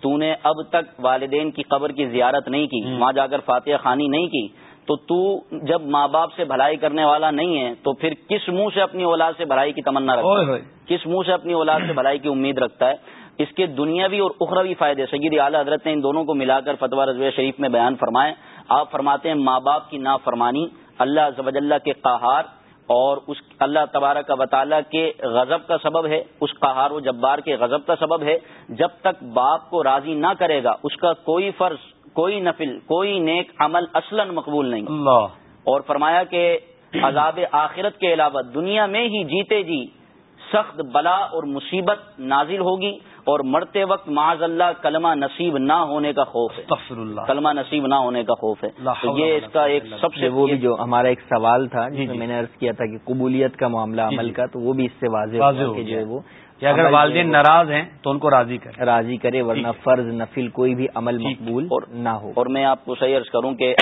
تو نے اب تک والدین کی قبر کی زیارت نہیں کی وہاں جا کر فاتحہ خانی نہیں کی۔ تو تو جب ماں باپ سے بھلائی کرنے والا نہیں ہے تو پھر کس منہ سے اپنی اولاد سے بھلائی کی تمنا رکھتا ہے؟ کس منہ سے اپنی اولاد سے بھلائی کی امید رکھتا ہے؟ اس کے دنیاوی اور اخروی فائدے سید اعلی حضرت نے ان دونوں کو ملا کر فتویٰ رضویہ شریف میں بیان فرمائے۔ آپ فرماتے ہیں ماں باپ کی نافرمانی اللہ زبد اللہ کے قہار اور اس اللہ تبارک کا وطالعہ کے غضب کا سبب ہے اس قہار و جبار کے غضب کا سبب ہے۔ جب تک باپ کو راضی نہ کرے گا اس کا کوئی فرض کوئی نفل کوئی نیک عمل اصلا مقبول نہیں۔ اللہ۔ اور فرمایا کہ عذاب آخرت کے علاوہ دنیا میں ہی جیتے جی سخت بلا اور مصیبت نازل ہوگی۔ اور مرتے وقت معاذ اللہ کلمہ نصیب نہ ہونے کا خوف ہے۔ کلمہ نصیب نہ ہونے کا خوف ہے۔ تو یہ اس کا ایک سب سے وہ بھی جو ہمارا ایک سوال تھا جس میں نے عرض کیا تھا کہ قبولیت کا معاملہ عمل کا تو وہ بھی اس سے واضح جو ہے وہ کہ اگر والدین ناراض ہیں تو ان کو راضی کرے راضی کرے ورنہ فرض نفل کوئی بھی عمل مقبول اور نہ ہو۔ اور میں آپ کو صحیح عرض کروں کہ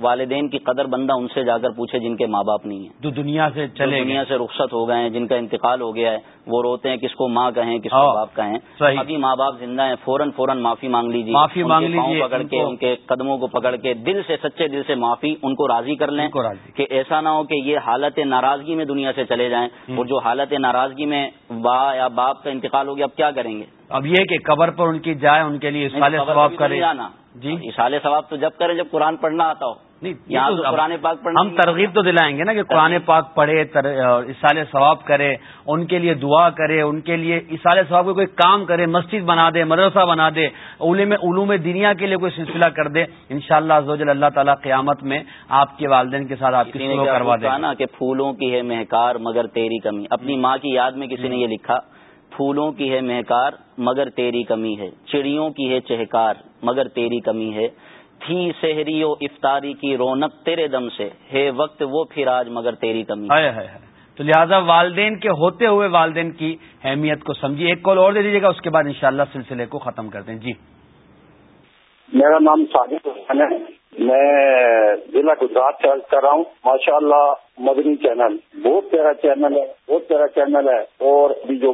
والدین کی قدر بندہ ان سے جا کر پوچھے جن کے ماں باپ نہیں ہیں۔ جو دنیا سے چلے دنیا سے رخصت ہو گئے ہیں جن کا انتقال ہو گیا ہے وہ روتے ہیں کس کو ماں کہیں کس کو باپ کہیں۔ ابھی ماں باپ زندہ ہیں فوراً فوراً معافی مانگ لیجیے معافی مانگ لیجیے پکڑ کے ان کے قدموں کو پکڑ کے دل سے سچے دل سے معافی ان کو راضی کر لیں کہ ایسا نہ ہو کہ یہ حالت ناراضگی میں دنیا سے چلے جائیں اور جو حالت ناراضگی میں با یا باپ کا انتقال ہو گیا اب کیا کریں گے؟ اب یہ کہ قبر پر ان کی جائے ان کے لیے ثواب کرے۔ جانا جی۔ اشال ثواب تو جب کریں جب قرآن پڑھنا آتا ہو۔ قرآن پاک پڑھنا ہم ترغیب تو دلائیں گے نا کہ قرآن پاک پڑھے اسال ثواب کرے ان کے لیے دعا کرے ان کے لیے اسال ثواب کو کوئی کام کرے مسجد بنا دے مدرسہ بنا دے علوم علوم دنیا کے لیے کوئی سلسلہ کر دے ان شاء اللہ اللہ تعالیٰ قیامت میں آپ کے والدین کے ساتھ آپ کی کروا دے نا کہ پھولوں کی ہے مہکار مگر تیری کمی۔ اپنی ماں کی یاد میں کسی نے یہ لکھا؟ پھولوں کی ہے مہکار مگر تیری کمی ہے۔ چڑیوں کی ہے چہکار مگر تیری کمی ہے۔ تھی سحری و افطاری کی رونق تیرے دم سے۔ ہے وقت وہ پھر آج مگر تیری کمی ہے۔ تو لہٰذا والدین کے ہوتے ہوئے والدین کی اہمیت کو سمجھیے۔ ایک کال اور دے دیجیے گا اس کے بعد انشاءاللہ سلسلے کو ختم کر دیں۔ جی۔ میرا نام صادق حسین ہے۔ میں ضلع گجرات سے کر رہا ہوں۔ ماشاء اللہ مدنی چینل، بہت پیارا چینل ہے، بہت پیارا چینل ہے، اور ابھی جو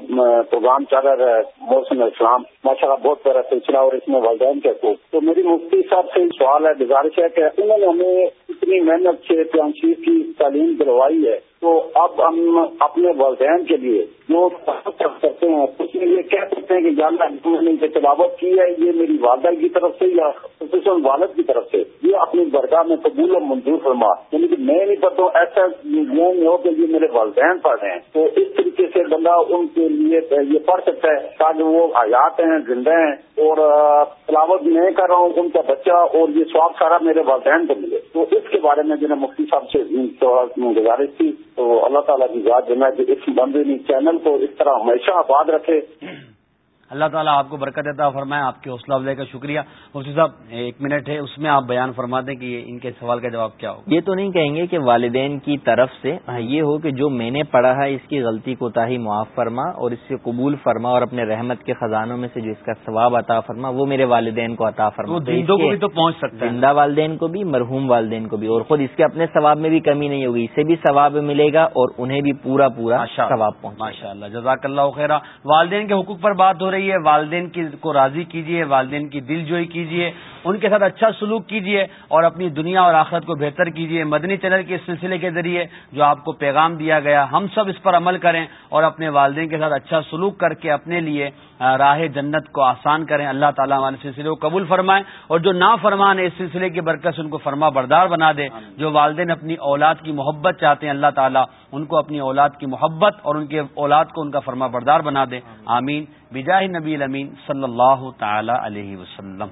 پروگرام چل رہا ہے، موسم اسلام ماشاء اللہ بہت پیارا سلسلہ، اور اس میں والدین کے کو تو میری مفتی صاحب سے سوال ہے، گزارش ہے کہ انہوں نے ہمیں اتنی محنت سے شیف کی تعلیم دلوائی ہے، تو اب ہم اپنے والدین کے لیے جو کرتے ہیں، اس میں یہ کہہ سکتے ہیں کہ جاننا میں نے تلاوت کی ہے، یہ میری والدہ کی طرف سے یا خصوصاً والد کی طرف سے، یہ اپنی برگاہ میں قبول و منظور فرما۔ یعنی کہ میں نہیں پڑھتا ہوں ایسا نہیں ہو کہ یہ میرے والدین پڑھ رہے ہیں۔ تو اس طریقے سے بندہ ان کے لیے یہ پڑھ سکتا ہے تاکہ وہ حیات ہیں، زندہ ہیں اور تلاوت نہیں کر رہا ہوں، ان کا بچہ اور یہ سواب سارا میرے والدین کو ملے۔ تو اس کے بارے میں جو مفتی صاحب سے گزارش تھی۔ تو اللہ تعالیٰ کی بات جو ہے اس بندے چینل کو اس طرح ہمیشہ آباد رکھے۔ اللہ تعالیٰ آپ کو برکت دیتا فرمائے آپ کے حوصلہ افزائی کا شکریہ۔ مفتی صاحب ایک منٹ ہے اس میں آپ بیان فرما دیں کہ ان کے سوال کا جواب کیا ہو یہ تو نہیں کہیں گے کہ والدین کی طرف سے یہ ہو کہ جو میں نے پڑھا ہے اس کی غلطی کو تاہی معاف فرما اور اس سے قبول فرما اور اپنے رحمت کے خزانوں میں سے جو اس کا ثواب عطا فرما وہ میرے والدین کو عطا فرما۔ کو بھی تو پہنچ سکتا ہے۔ زندہ والدین کو بھی مرحوم والدین کو بھی۔ اور خود اس کے اپنے ثواب میں بھی کمی نہیں ہوگی اسے بھی ثواب ملے گا اور انہیں بھی پورا پورا ثواب پہنچ ماشاء اللہ جزاک اللہ خیرہ۔ والدین کے حقوق پر بات ہو رہی ہے والدین کی کو راضی کیجیے والدین کی دل جوئی کیجیے ان کے ساتھ اچھا سلوک کیجیے اور اپنی دنیا اور آخرت کو بہتر کیجیے مدنی چینل کے سلسلے کے ذریعے جو آپ کو پیغام دیا گیا ہم سب اس پر عمل کریں اور اپنے والدین کے ساتھ اچھا سلوک کر کے اپنے لیے راہ جنت کو آسان کریں۔ اللہ تعالیٰ ہمارے سلسلے کو قبول فرمائیں اور جو نا فرمان ہے اس سلسلے کی برکت سے ان کو فرما بردار بنا دے۔ جو والدین اپنی اولاد کی محبت چاہتے ہیں اللہ تعالیٰ ان کو اپنی اولاد کی محبت اور ان کے اولاد کو ان کا فرما بردار بنا دے۔ آمین۔ بجاہ نبی الامین صلی اللہ تعالی علیہ وسلم.